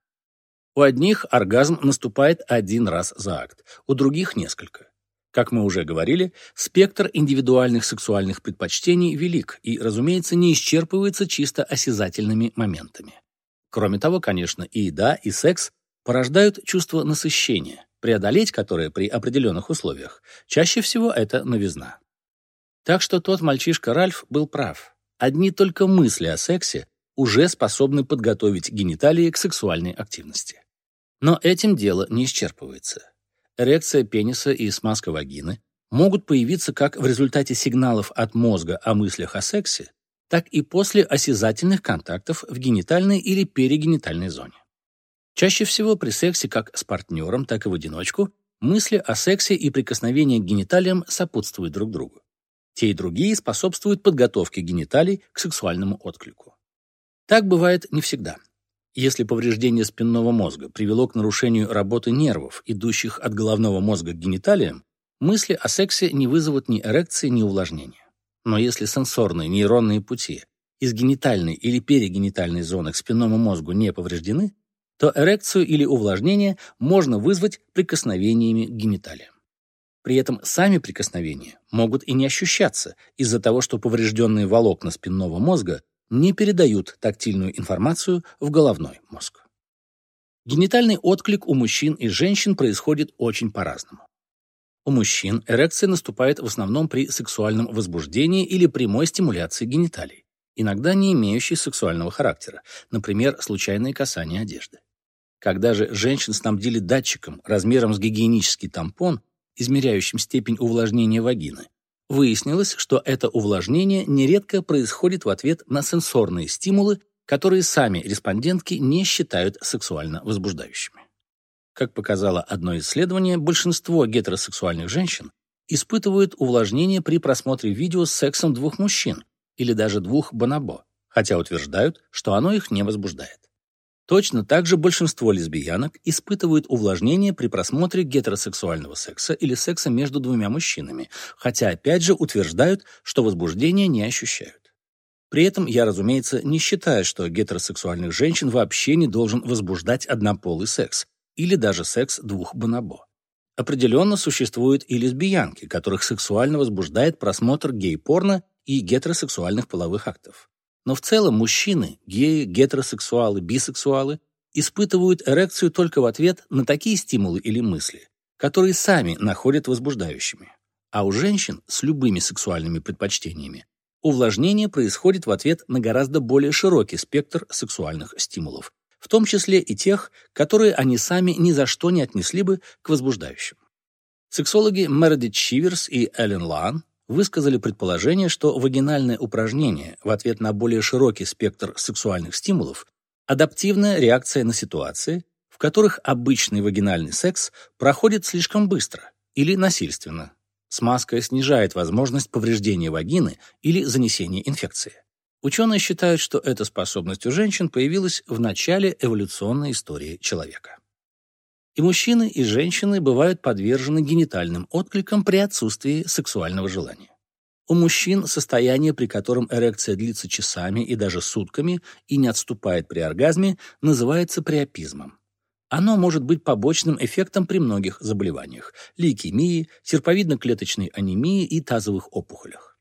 У одних оргазм наступает один раз за акт, у других – несколько. Как мы уже говорили, спектр индивидуальных сексуальных предпочтений велик и, разумеется, не исчерпывается чисто осязательными моментами. Кроме того, конечно, и еда, и секс порождают чувство насыщения, преодолеть которое при определенных условиях чаще всего это новизна. Так что тот мальчишка Ральф был прав. Одни только мысли о сексе уже способны подготовить гениталии к сексуальной активности. Но этим дело не исчерпывается. Эрекция пениса и смазка вагины могут появиться как в результате сигналов от мозга о мыслях о сексе, так и после осязательных контактов в генитальной или перигенитальной зоне. Чаще всего при сексе как с партнером, так и в одиночку мысли о сексе и прикосновения к гениталиям сопутствуют друг другу. Те и другие способствуют подготовке гениталий к сексуальному отклику. Так бывает не всегда. Если повреждение спинного мозга привело к нарушению работы нервов, идущих от головного мозга к гениталиям, мысли о сексе не вызовут ни эрекции, ни увлажнения. Но если сенсорные нейронные пути из генитальной или перигенитальной зоны к спинному мозгу не повреждены, то эрекцию или увлажнение можно вызвать прикосновениями к гениталиям. При этом сами прикосновения могут и не ощущаться из-за того, что поврежденные волокна спинного мозга не передают тактильную информацию в головной мозг. Генитальный отклик у мужчин и женщин происходит очень по-разному. У мужчин эрекция наступает в основном при сексуальном возбуждении или прямой стимуляции гениталий, иногда не имеющей сексуального характера, например, случайные касания одежды. Когда же женщин снабдили датчиком размером с гигиенический тампон, измеряющим степень увлажнения вагины, выяснилось, что это увлажнение нередко происходит в ответ на сенсорные стимулы, которые сами респондентки не считают сексуально возбуждающими. Как показало одно исследование, большинство гетеросексуальных женщин испытывают увлажнение при просмотре видео с сексом двух мужчин или даже двух бонобо, хотя утверждают, что оно их не возбуждает. Точно так же большинство лесбиянок испытывают увлажнение при просмотре гетеросексуального секса или секса между двумя мужчинами, хотя опять же утверждают, что возбуждения не ощущают. При этом я, разумеется, не считаю, что гетеросексуальных женщин вообще не должен возбуждать однополый секс или даже секс двух бонобо. Определенно существуют и лесбиянки, которых сексуально возбуждает просмотр гей-порно и гетеросексуальных половых актов. Но в целом мужчины, геи, гетеросексуалы, бисексуалы испытывают эрекцию только в ответ на такие стимулы или мысли, которые сами находят возбуждающими. А у женщин с любыми сексуальными предпочтениями увлажнение происходит в ответ на гораздо более широкий спектр сексуальных стимулов, в том числе и тех, которые они сами ни за что не отнесли бы к возбуждающим. Сексологи Мередит Чиверс и Эллен Лан высказали предположение, что вагинальное упражнение в ответ на более широкий спектр сексуальных стимулов – адаптивная реакция на ситуации, в которых обычный вагинальный секс проходит слишком быстро или насильственно. Смазка снижает возможность повреждения вагины или занесения инфекции. Ученые считают, что эта способность у женщин появилась в начале эволюционной истории человека. И мужчины, и женщины бывают подвержены генитальным откликам при отсутствии сексуального желания. У мужчин состояние, при котором эрекция длится часами и даже сутками и не отступает при оргазме, называется приопизмом. Оно может быть побочным эффектом при многих заболеваниях – лейкемии, серповидно-клеточной анемии и тазовых опухолях.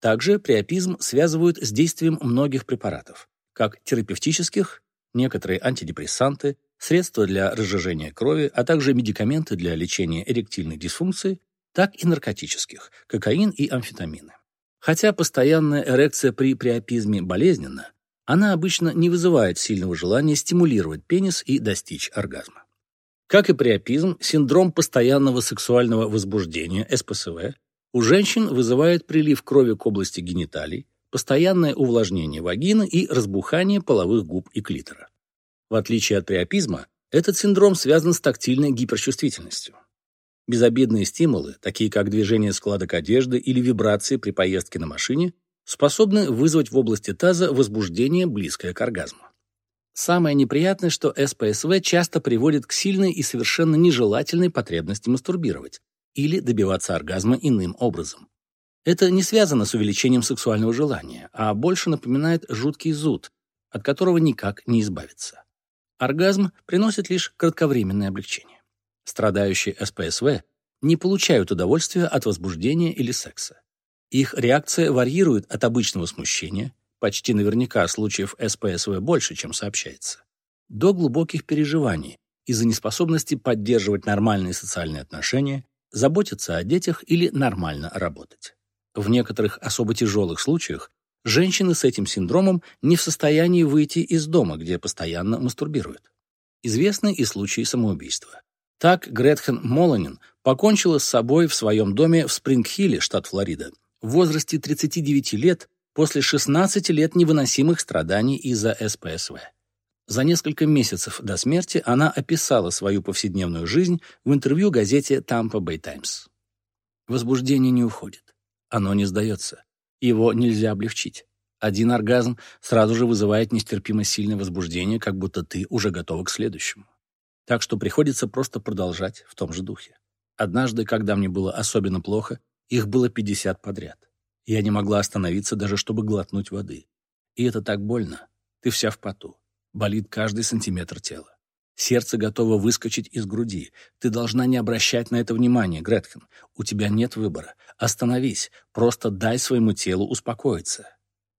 Также приопизм связывают с действием многих препаратов, как терапевтических, некоторые антидепрессанты, средства для разжижения крови, а также медикаменты для лечения эректильной дисфункции, так и наркотических – кокаин и амфетамины. Хотя постоянная эрекция при приопизме болезненна, она обычно не вызывает сильного желания стимулировать пенис и достичь оргазма. Как и приопизм, синдром постоянного сексуального возбуждения, СПСВ, у женщин вызывает прилив крови к области гениталий, постоянное увлажнение вагины и разбухание половых губ и клитора. В отличие от приопизма, этот синдром связан с тактильной гиперчувствительностью. Безобидные стимулы, такие как движение складок одежды или вибрации при поездке на машине, способны вызвать в области таза возбуждение, близкое к оргазму. Самое неприятное, что СПСВ часто приводит к сильной и совершенно нежелательной потребности мастурбировать или добиваться оргазма иным образом. Это не связано с увеличением сексуального желания, а больше напоминает жуткий зуд, от которого никак не избавиться. Оргазм приносит лишь кратковременное облегчение. Страдающие СПСВ не получают удовольствия от возбуждения или секса. Их реакция варьирует от обычного смущения, почти наверняка случаев СПСВ больше, чем сообщается, до глубоких переживаний из-за неспособности поддерживать нормальные социальные отношения, заботиться о детях или нормально работать. В некоторых особо тяжелых случаях женщины с этим синдромом не в состоянии выйти из дома, где постоянно мастурбируют. Известны и случаи самоубийства. Так Гретхен Моланин покончила с собой в своем доме в Спрингхилле, штат Флорида, в возрасте 39 лет после 16 лет невыносимых страданий из-за СПСВ. За несколько месяцев до смерти она описала свою повседневную жизнь в интервью газете Tampa Bay Times. Возбуждение не уходит. Оно не сдается. Его нельзя облегчить. Один оргазм сразу же вызывает нестерпимо сильное возбуждение, как будто ты уже готова к следующему. Так что приходится просто продолжать в том же духе. Однажды, когда мне было особенно плохо, их было 50 подряд. Я не могла остановиться даже, чтобы глотнуть воды. И это так больно. Ты вся в поту. Болит каждый сантиметр тела. Сердце готово выскочить из груди. Ты должна не обращать на это внимания, Гретхен. У тебя нет выбора. Остановись. Просто дай своему телу успокоиться.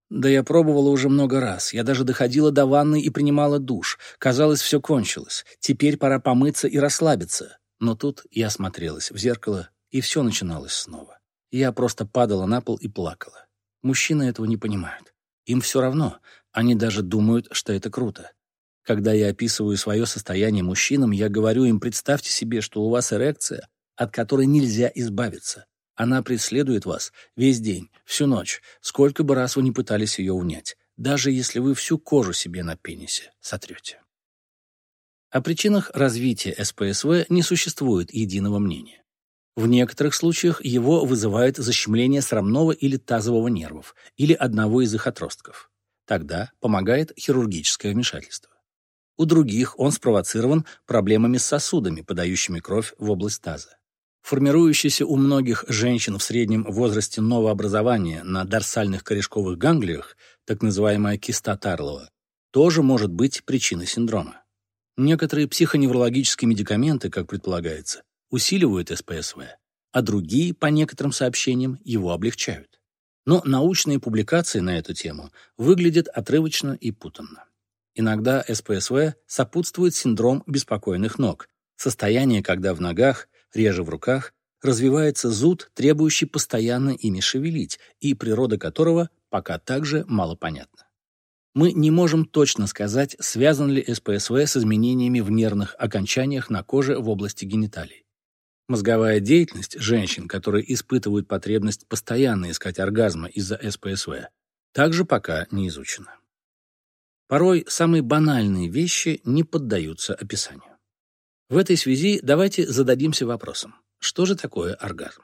Да я пробовала уже много раз. Я даже доходила до ванны и принимала душ. Казалось, все кончилось. Теперь пора помыться и расслабиться. Но тут я смотрелась в зеркало, и все начиналось снова. Я просто падала на пол и плакала. Мужчины этого не понимают. Им все равно. Они даже думают, что это круто. Когда я описываю свое состояние мужчинам, я говорю им, представьте себе, что у вас эрекция, от которой нельзя избавиться. Она преследует вас весь день, всю ночь, сколько бы раз вы ни пытались ее унять, даже если вы всю кожу себе на пенисе сотрете. О причинах развития СПСВ не существует единого мнения. В некоторых случаях его вызывает защемление срамного или тазового нервов или одного из их отростков. Тогда помогает хирургическое вмешательство. У других он спровоцирован проблемами с сосудами, подающими кровь в область таза. Формирующееся у многих женщин в среднем возрасте новообразование на дорсальных корешковых ганглиях, так называемая киста Тарлова, тоже может быть причиной синдрома. Некоторые психоневрологические медикаменты, как предполагается, усиливают СПСВ, а другие, по некоторым сообщениям, его облегчают. Но научные публикации на эту тему выглядят отрывочно и путанно. Иногда СПСВ сопутствует синдром беспокойных ног, состояние, когда в ногах, реже в руках, развивается зуд, требующий постоянно ими шевелить, и природа которого пока также мало понятна. Мы не можем точно сказать, связан ли СПСВ с изменениями в нервных окончаниях на коже в области гениталий. Мозговая деятельность женщин, которые испытывают потребность постоянно искать оргазма из-за СПСВ, также пока не изучена. Порой самые банальные вещи не поддаются описанию. В этой связи давайте зададимся вопросом, что же такое оргазм?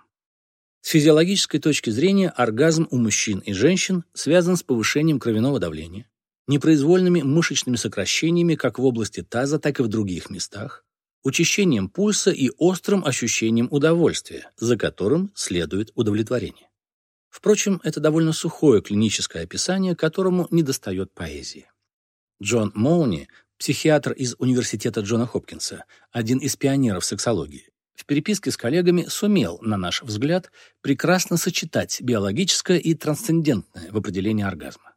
С физиологической точки зрения оргазм у мужчин и женщин связан с повышением кровяного давления, непроизвольными мышечными сокращениями как в области таза, так и в других местах, учащением пульса и острым ощущением удовольствия, за которым следует удовлетворение. Впрочем, это довольно сухое клиническое описание, которому недостает поэзии. Джон Моуни, психиатр из Университета Джона Хопкинса, один из пионеров сексологии, в переписке с коллегами сумел, на наш взгляд, прекрасно сочетать биологическое и трансцендентное в определении оргазма.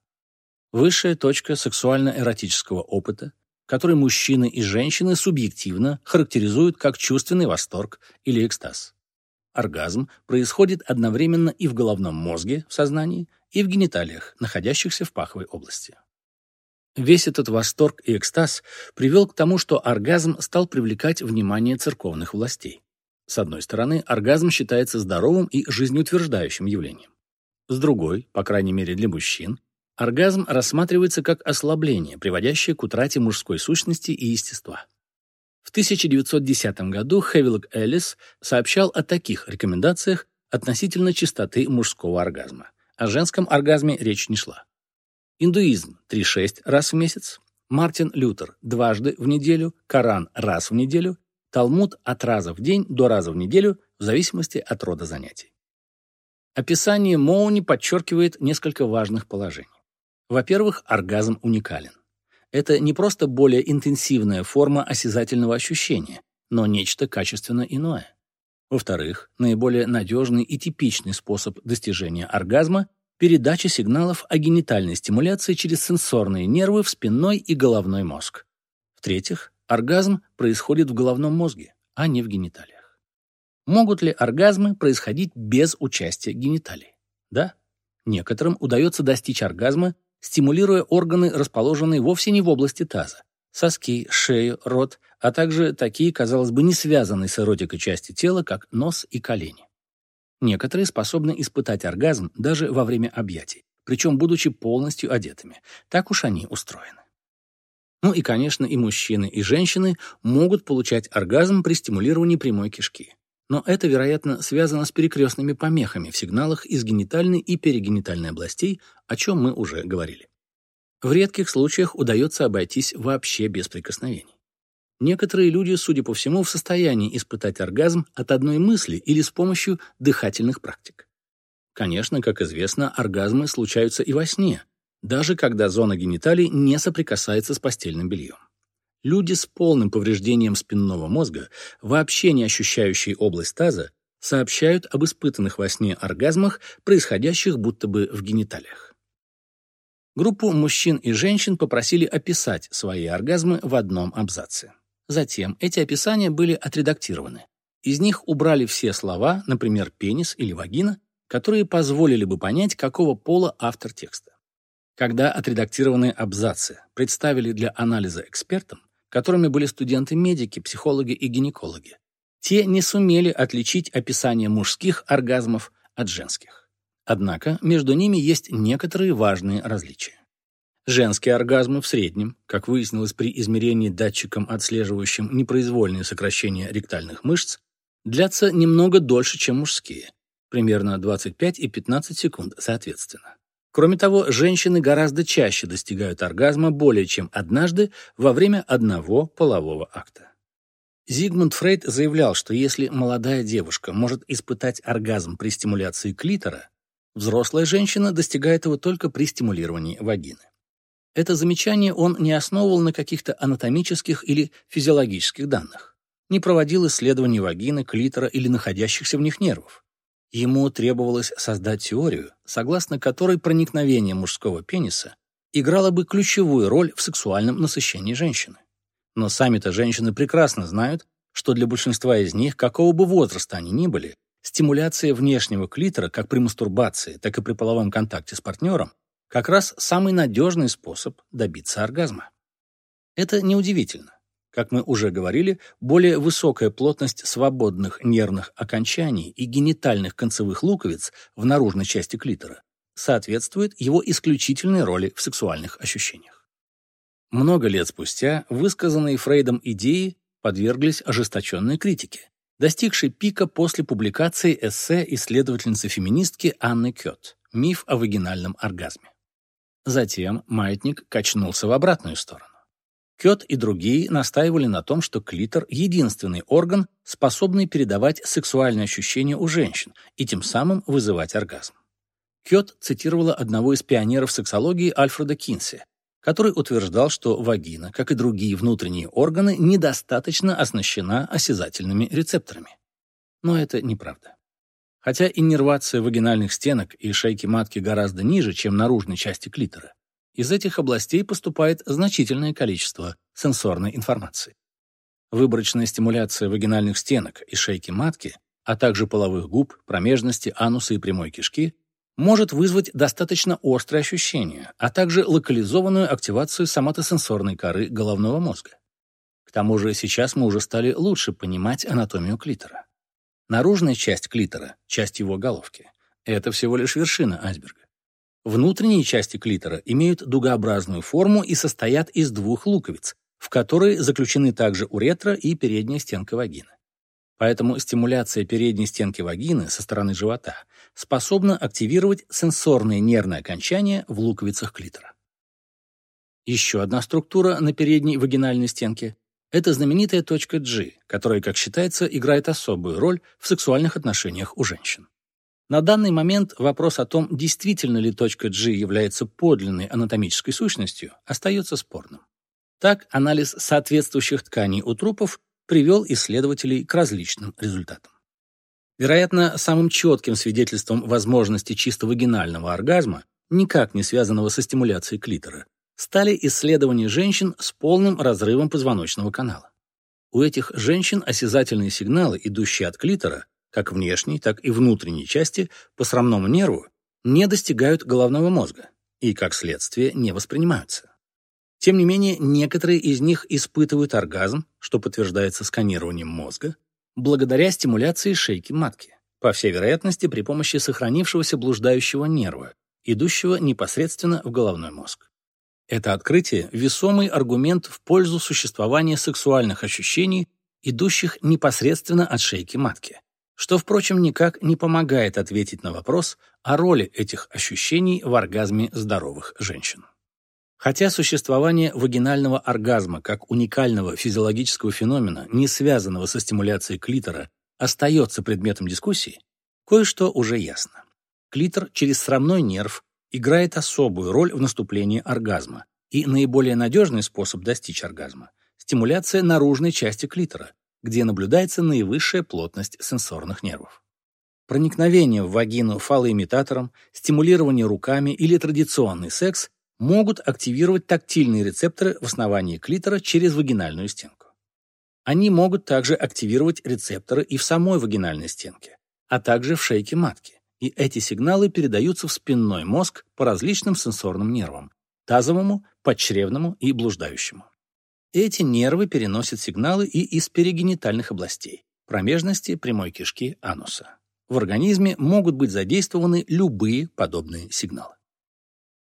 Высшая точка сексуально-эротического опыта, который мужчины и женщины субъективно характеризуют как чувственный восторг или экстаз. оргазм происходит одновременно и в головном мозге, в сознании, и в гениталиях, находящихся в паховой области. Весь этот восторг и экстаз привел к тому, что оргазм стал привлекать внимание церковных властей. С одной стороны, оргазм считается здоровым и жизнеутверждающим явлением. С другой, по крайней мере для мужчин, оргазм рассматривается как ослабление, приводящее к утрате мужской сущности и естества. В 1910 году Хевилок Эллис сообщал о таких рекомендациях относительно частоты мужского оргазма. О женском оргазме речь не шла. Индуизм – 3-6 раз в месяц, Мартин Лютер – дважды в неделю, Коран – раз в неделю, Талмуд – от раза в день до раза в неделю, в зависимости от рода занятий. Описание Моуни подчеркивает несколько важных положений. Во-первых, оргазм уникален. Это не просто более интенсивная форма осязательного ощущения, но нечто качественно иное. Во-вторых, наиболее надежный и типичный способ достижения оргазма передача сигналов о генитальной стимуляции через сенсорные нервы в спинной и головной мозг. В-третьих, оргазм происходит в головном мозге, а не в гениталиях. Могут ли оргазмы происходить без участия гениталий? Да. Некоторым удается достичь оргазма, стимулируя органы, расположенные вовсе не в области таза. Соски, шею, рот, а также такие, казалось бы, не связанные с эротикой части тела, как нос и колени. Некоторые способны испытать оргазм даже во время объятий, причем будучи полностью одетыми. Так уж они устроены. Ну и, конечно, и мужчины, и женщины могут получать оргазм при стимулировании прямой кишки. Но это, вероятно, связано с перекрестными помехами в сигналах из генитальной и перигенитальной областей, о чем мы уже говорили. В редких случаях удается обойтись вообще без прикосновений. Некоторые люди, судя по всему, в состоянии испытать оргазм от одной мысли или с помощью дыхательных практик. Конечно, как известно, оргазмы случаются и во сне, даже когда зона гениталий не соприкасается с постельным бельем. Люди с полным повреждением спинного мозга, вообще не ощущающие область таза, сообщают об испытанных во сне оргазмах, происходящих будто бы в гениталиях. Группу мужчин и женщин попросили описать свои оргазмы в одном абзаце. Затем эти описания были отредактированы. Из них убрали все слова, например, пенис или вагина, которые позволили бы понять, какого пола автор текста. Когда отредактированные абзацы представили для анализа экспертам, которыми были студенты-медики, психологи и гинекологи, те не сумели отличить описание мужских оргазмов от женских. Однако между ними есть некоторые важные различия. Женские оргазмы в среднем, как выяснилось при измерении датчиком, отслеживающим непроизвольные сокращения ректальных мышц, длятся немного дольше, чем мужские, примерно 25 и 15 секунд соответственно. Кроме того, женщины гораздо чаще достигают оргазма более чем однажды во время одного полового акта. Зигмунд Фрейд заявлял, что если молодая девушка может испытать оргазм при стимуляции клитора, взрослая женщина достигает его только при стимулировании вагины. Это замечание он не основывал на каких-то анатомических или физиологических данных, не проводил исследований вагины, клитора или находящихся в них нервов. Ему требовалось создать теорию, согласно которой проникновение мужского пениса играло бы ключевую роль в сексуальном насыщении женщины. Но сами-то женщины прекрасно знают, что для большинства из них, какого бы возраста они ни были, стимуляция внешнего клитора как при мастурбации, так и при половом контакте с партнером как раз самый надежный способ добиться оргазма. Это неудивительно. Как мы уже говорили, более высокая плотность свободных нервных окончаний и генитальных концевых луковиц в наружной части клитора соответствует его исключительной роли в сексуальных ощущениях. Много лет спустя высказанные Фрейдом идеи подверглись ожесточенной критике, достигшей пика после публикации эссе исследовательницы-феминистки Анны Кёт «Миф о вагинальном оргазме». Затем маятник качнулся в обратную сторону. Кёт и другие настаивали на том, что клитор — единственный орган, способный передавать сексуальные ощущения у женщин и тем самым вызывать оргазм. Кёт цитировала одного из пионеров сексологии Альфреда Кинси, который утверждал, что вагина, как и другие внутренние органы, недостаточно оснащена осязательными рецепторами. Но это неправда. Хотя иннервация вагинальных стенок и шейки матки гораздо ниже, чем наружной части клитора, из этих областей поступает значительное количество сенсорной информации. Выборочная стимуляция вагинальных стенок и шейки матки а также половых губ, промежности, ануса и прямой кишки, может вызвать достаточно острые ощущения, а также локализованную активацию соматосенсорной коры головного мозга. К тому же сейчас мы уже стали лучше понимать анатомию клитора. Наружная часть клитора, часть его головки, это всего лишь вершина айсберга. Внутренние части клитора имеют дугообразную форму и состоят из двух луковиц, в которые заключены также уретра и передняя стенка вагины. Поэтому стимуляция передней стенки вагины со стороны живота способна активировать сенсорные нервные окончания в луковицах клитора. Еще одна структура на передней вагинальной стенке – это знаменитая точка G, которая, как считается, играет особую роль в сексуальных отношениях у женщин. На данный момент вопрос о том, действительно ли точка G является подлинной анатомической сущностью, остается спорным. Так, анализ соответствующих тканей у трупов привел исследователей к различным результатам. Вероятно, самым четким свидетельством возможности чисто вагинального оргазма, никак не связанного со стимуляцией клитора, стали исследования женщин с полным разрывом позвоночного канала. У этих женщин осязательные сигналы, идущие от клитора, как внешней, так и внутренней части, по срамному нерву, не достигают головного мозга и, как следствие, не воспринимаются. Тем не менее, некоторые из них испытывают оргазм, что подтверждается сканированием мозга, благодаря стимуляции шейки матки, по всей вероятности при помощи сохранившегося блуждающего нерва, идущего непосредственно в головной мозг. Это открытие – весомый аргумент в пользу существования сексуальных ощущений, идущих непосредственно от шейки матки, что, впрочем, никак не помогает ответить на вопрос о роли этих ощущений в оргазме здоровых женщин. Хотя существование вагинального оргазма как уникального физиологического феномена, не связанного со стимуляцией клитора, остается предметом дискуссии, кое-что уже ясно. Клитор через срамной нерв играет особую роль в наступлении оргазма, и наиболее надежный способ достичь оргазма – стимуляция наружной части клитора, где наблюдается наивысшая плотность сенсорных нервов. Проникновение в вагину фалоимитатором, стимулирование руками или традиционный секс могут активировать тактильные рецепторы в основании клитора через вагинальную стенку. Они могут также активировать рецепторы и в самой вагинальной стенке, а также в шейке матки. И эти сигналы передаются в спинной мозг по различным сенсорным нервам – тазовому, подчревному и блуждающему. Эти нервы переносят сигналы и из перигенитальных областей – промежности, прямой кишки, ануса. В организме могут быть задействованы любые подобные сигналы.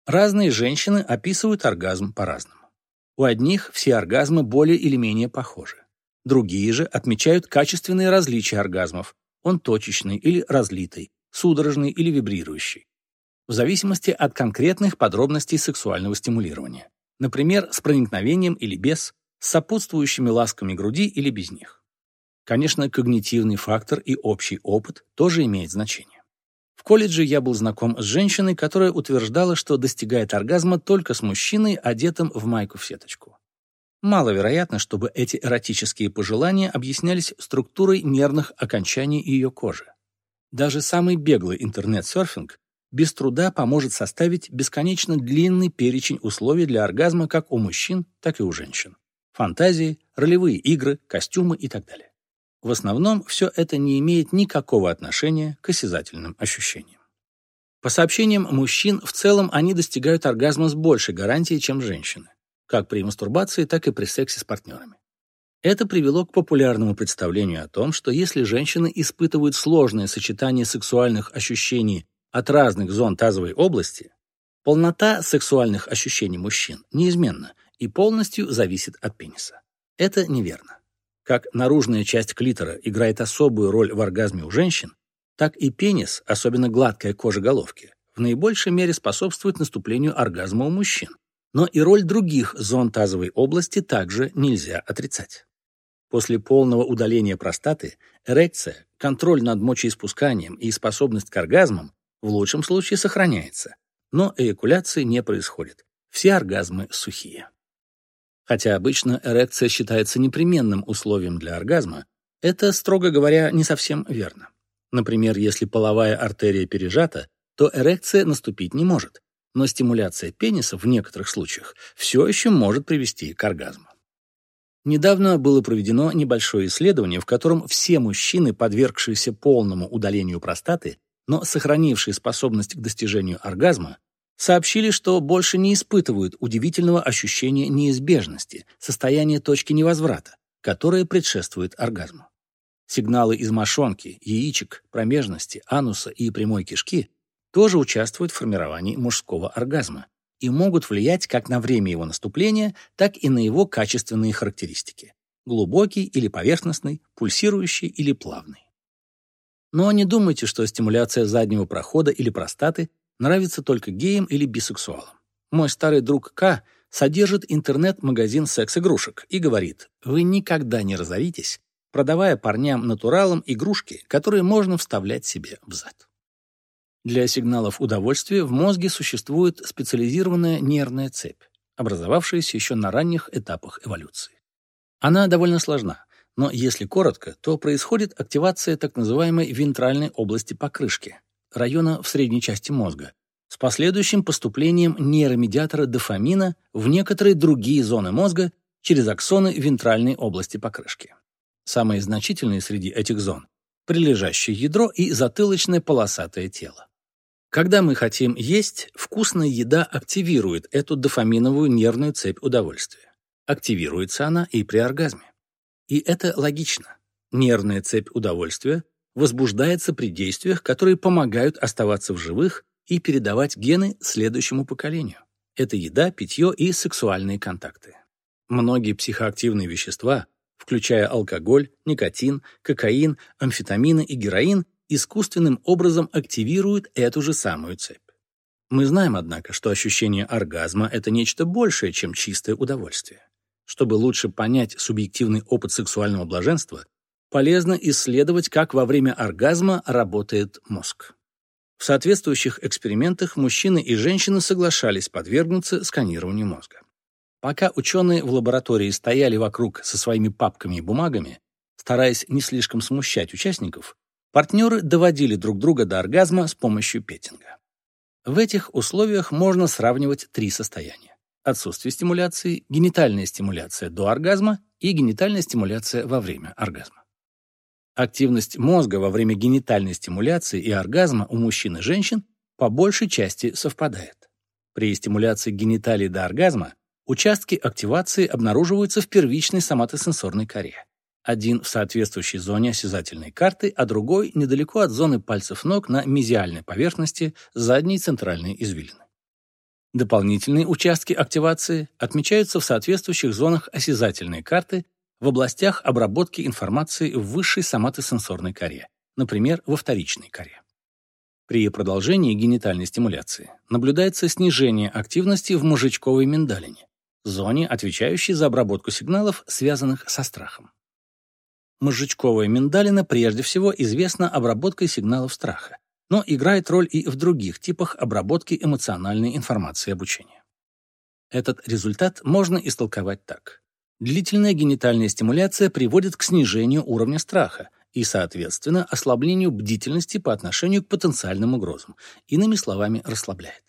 Разные женщины описывают оргазм по-разному. У одних все оргазмы более или менее похожи. Другие же отмечают качественные различия оргазмов. Он точечный или разлитый, судорожный или вибрирующий. В зависимости от конкретных подробностей сексуального стимулирования. Например, с проникновением или без, с сопутствующими ласками груди или без них. Конечно, когнитивный фактор и общий опыт тоже имеют значение. В колледже я был знаком с женщиной, которая утверждала, что достигает оргазма только с мужчиной, одетым в майку в сеточку. Маловероятно, чтобы эти эротические пожелания объяснялись структурой нервных окончаний ее кожи. Даже самый беглый интернет-серфинг без труда поможет составить бесконечно длинный перечень условий для оргазма как у мужчин, так и у женщин. Фантазии, ролевые игры, костюмы и так далее. В основном все это не имеет никакого отношения к осязательным ощущениям. По сообщениям мужчин, в целом они достигают оргазма с большей гарантией, чем женщины, как при мастурбации, так и при сексе с партнерами. Это привело к популярному представлению о том, что если женщины испытывают сложное сочетание сексуальных ощущений от разных зон тазовой области, полнота сексуальных ощущений мужчин неизменна и полностью зависит от пениса. Это неверно. Как наружная часть клитора играет особую роль в оргазме у женщин, так и пенис, особенно гладкая кожа головки, в наибольшей мере способствует наступлению оргазма у мужчин. Но и роль других зон тазовой области также нельзя отрицать. После полного удаления простаты эрекция, контроль над мочеиспусканием и способность к оргазмам в лучшем случае сохраняется, но эякуляции не происходит. Все оргазмы сухие. Хотя обычно эрекция считается непременным условием для оргазма, это, строго говоря, не совсем верно. Например, если половая артерия пережата, то эрекция наступить не может, но стимуляция пениса в некоторых случаях все еще может привести к оргазму. Недавно было проведено небольшое исследование, в котором все мужчины, подвергшиеся полному удалению простаты, но сохранившие способность к достижению оргазма, сообщили, что больше не испытывают удивительного ощущения неизбежности, состояния точки невозврата, которое предшествует оргазму. Сигналы из мошонки, яичек, промежности, ануса и прямой кишки тоже участвуют в формировании мужского оргазма и могут влиять как на время его наступления, так и на его качественные характеристики – глубокий или поверхностный, пульсирующий или плавный. Но не думайте, что стимуляция заднего прохода или простаты нравится только геям или бисексуалам. Мой старый друг К содержит интернет-магазин секс-игрушек и говорит, вы никогда не разоритесь, продавая парням-натуралам игрушки, которые можно вставлять себе в зад. Для сигналов удовольствия в мозге существует специализированная нервная цепь, образовавшаяся еще на ранних этапах эволюции. Она довольно сложна, но если коротко, то происходит активация так называемой вентральной области покрышки, района в средней части мозга, с последующим поступлением нейромедиатора дофамина в некоторые другие зоны мозга через аксоны вентральной области покрышки. Самые значительные среди этих зон – прилежащее ядро и затылочное полосатое тело. Когда мы хотим есть, вкусная еда активирует эту дофаминовую нервную цепь удовольствия. Активируется она и при оргазме. И это логично. Нервная цепь удовольствия возбуждается при действиях, которые помогают оставаться в живых и передавать гены следующему поколению. Это еда, питье и сексуальные контакты. Многие психоактивные вещества, включая алкоголь, никотин, кокаин, амфетамины и героин, искусственным образом активируют эту же самую цепь. Мы знаем, однако, что ощущение оргазма — это нечто большее, чем чистое удовольствие. Чтобы лучше понять субъективный опыт сексуального блаженства, полезно исследовать, как во время оргазма работает мозг. В соответствующих экспериментах мужчины и женщины соглашались подвергнуться сканированию мозга. Пока ученые в лаборатории стояли вокруг со своими папками и бумагами, стараясь не слишком смущать участников, Партнеры доводили друг друга до оргазма с помощью петинга. В этих условиях можно сравнивать три состояния. Отсутствие стимуляции, генитальная стимуляция до оргазма и генитальная стимуляция во время оргазма. Активность мозга во время генитальной стимуляции и оргазма у мужчин и женщин по большей части совпадает. При стимуляции гениталий до оргазма участки активации обнаруживаются в первичной соматосенсорной коре один в соответствующей зоне осязательной карты, а другой недалеко от зоны пальцев ног на мезиальной поверхности задней центральной извилины. Дополнительные участки активации отмечаются в соответствующих зонах осязательной карты в областях обработки информации в высшей соматосенсорной коре, например, во вторичной коре. При продолжении генитальной стимуляции наблюдается снижение активности в мужичковой миндалине, зоне, отвечающей за обработку сигналов, связанных со страхом. Мозжечковая миндалина прежде всего известна обработкой сигналов страха, но играет роль и в других типах обработки эмоциональной информации обучения. Этот результат можно истолковать так. Длительная генитальная стимуляция приводит к снижению уровня страха и, соответственно, ослаблению бдительности по отношению к потенциальным угрозам, иными словами, расслабляет.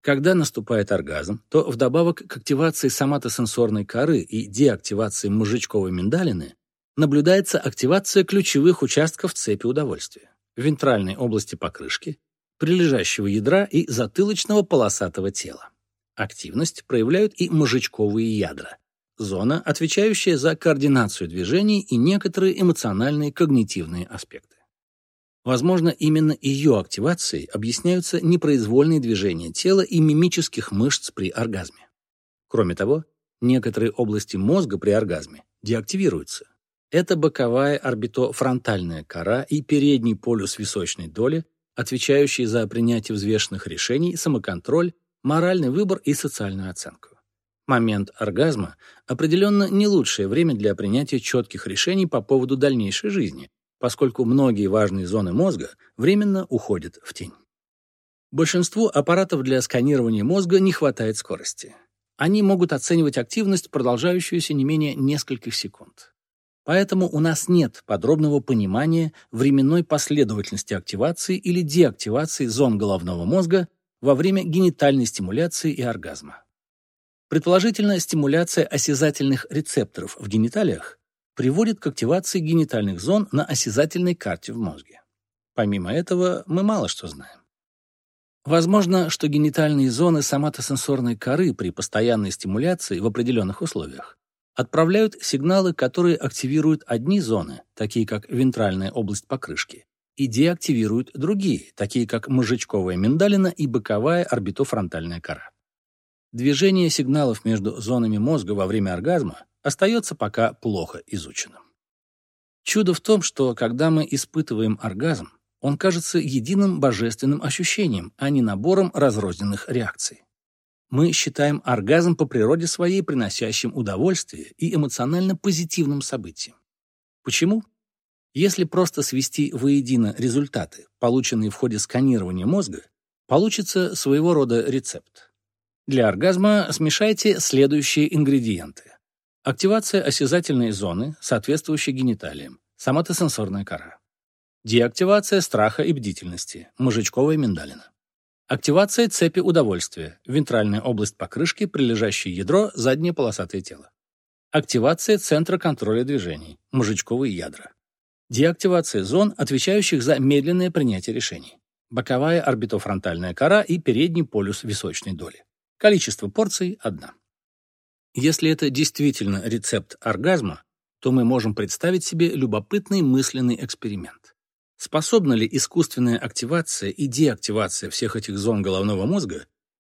Когда наступает оргазм, то вдобавок к активации соматосенсорной коры и деактивации мозжечковой миндалины наблюдается активация ключевых участков цепи удовольствия – вентральной области покрышки, прилежащего ядра и затылочного полосатого тела. Активность проявляют и мозжечковые ядра – зона, отвечающая за координацию движений и некоторые эмоциональные когнитивные аспекты. Возможно, именно ее активацией объясняются непроизвольные движения тела и мимических мышц при оргазме. Кроме того, некоторые области мозга при оргазме деактивируются, это боковая орбитофронтальная кора и передний полюс височной доли, отвечающие за принятие взвешенных решений, самоконтроль, моральный выбор и социальную оценку. Момент оргазма определенно не лучшее время для принятия четких решений по поводу дальнейшей жизни, поскольку многие важные зоны мозга временно уходят в тень. Большинству аппаратов для сканирования мозга не хватает скорости. Они могут оценивать активность, продолжающуюся не менее нескольких секунд. Поэтому у нас нет подробного понимания временной последовательности активации или деактивации зон головного мозга во время генитальной стимуляции и оргазма. Предположительно, стимуляция осязательных рецепторов в гениталиях приводит к активации генитальных зон на осязательной карте в мозге. Помимо этого, мы мало что знаем. Возможно, что генитальные зоны соматосенсорной коры при постоянной стимуляции в определенных условиях отправляют сигналы, которые активируют одни зоны, такие как вентральная область покрышки, и деактивируют другие, такие как мозжечковая миндалина и боковая орбитофронтальная кора. Движение сигналов между зонами мозга во время оргазма остается пока плохо изученным. Чудо в том, что когда мы испытываем оргазм, он кажется единым божественным ощущением, а не набором разрозненных реакций. Мы считаем оргазм по природе своей приносящим удовольствие и эмоционально позитивным событием. Почему? Если просто свести воедино результаты, полученные в ходе сканирования мозга, получится своего рода рецепт. Для оргазма смешайте следующие ингредиенты. Активация осязательной зоны, соответствующей гениталиям, соматосенсорная кора. Деактивация страха и бдительности, мозжечковая миндалина. Активация цепи удовольствия, вентральная область покрышки, прилежащее ядро, заднее полосатое тело. Активация центра контроля движений, мозжечковые ядра. Деактивация зон, отвечающих за медленное принятие решений. Боковая орбитофронтальная кора и передний полюс височной доли. Количество порций – одна. Если это действительно рецепт оргазма, то мы можем представить себе любопытный мысленный эксперимент. Способна ли искусственная активация и деактивация всех этих зон головного мозга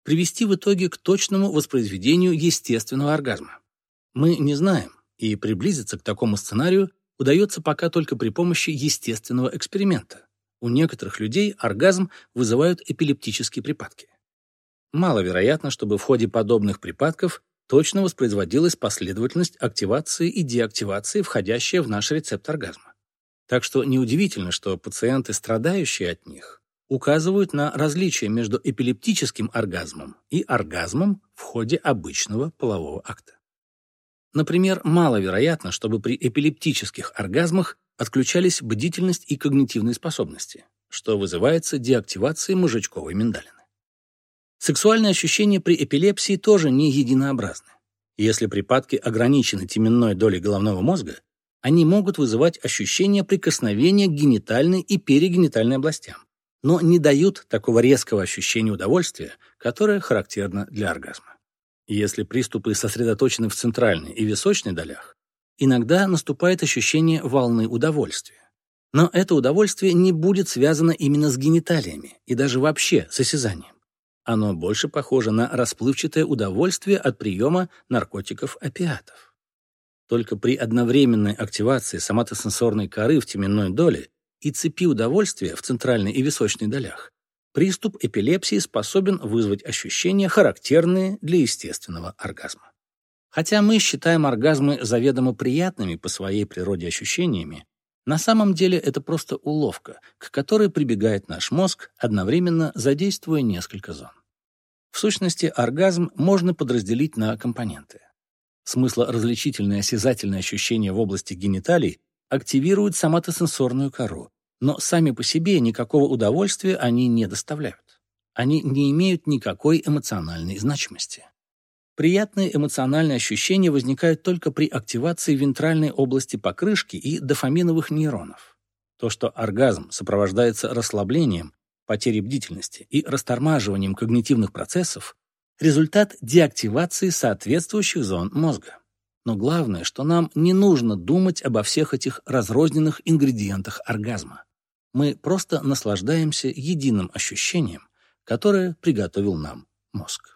привести в итоге к точному воспроизведению естественного оргазма? Мы не знаем, и приблизиться к такому сценарию удается пока только при помощи естественного эксперимента. У некоторых людей оргазм вызывают эпилептические припадки. Маловероятно, чтобы в ходе подобных припадков точно воспроизводилась последовательность активации и деактивации, входящая в наш рецепт оргазма. Так что неудивительно, что пациенты, страдающие от них, указывают на различие между эпилептическим оргазмом и оргазмом в ходе обычного полового акта. Например, маловероятно, чтобы при эпилептических оргазмах отключались бдительность и когнитивные способности, что вызывается деактивацией мозжечковой миндалины. Сексуальные ощущения при эпилепсии тоже не единообразны. Если припадки ограничены теменной долей головного мозга, они могут вызывать ощущение прикосновения к генитальной и перигенитальной областям, но не дают такого резкого ощущения удовольствия, которое характерно для оргазма. Если приступы сосредоточены в центральной и височной долях, иногда наступает ощущение волны удовольствия. Но это удовольствие не будет связано именно с гениталиями и даже вообще с осязанием. Оно больше похоже на расплывчатое удовольствие от приема наркотиков-опиатов. Только при одновременной активации соматосенсорной коры в теменной доле и цепи удовольствия в центральной и височной долях приступ эпилепсии способен вызвать ощущения, характерные для естественного оргазма. Хотя мы считаем оргазмы заведомо приятными по своей природе ощущениями, на самом деле это просто уловка, к которой прибегает наш мозг, одновременно задействуя несколько зон. В сущности, оргазм можно подразделить на компоненты. Смыслоразличительные осязательные ощущения в области гениталий активируют соматосенсорную кору, но сами по себе никакого удовольствия они не доставляют. Они не имеют никакой эмоциональной значимости. Приятные эмоциональные ощущения возникают только при активации вентральной области покрышки и дофаминовых нейронов. То, что оргазм сопровождается расслаблением, потерей бдительности и растормаживанием когнитивных процессов – результат деактивации соответствующих зон мозга. Но главное, что нам не нужно думать обо всех этих разрозненных ингредиентах оргазма. Мы просто наслаждаемся единым ощущением, которое приготовил нам мозг.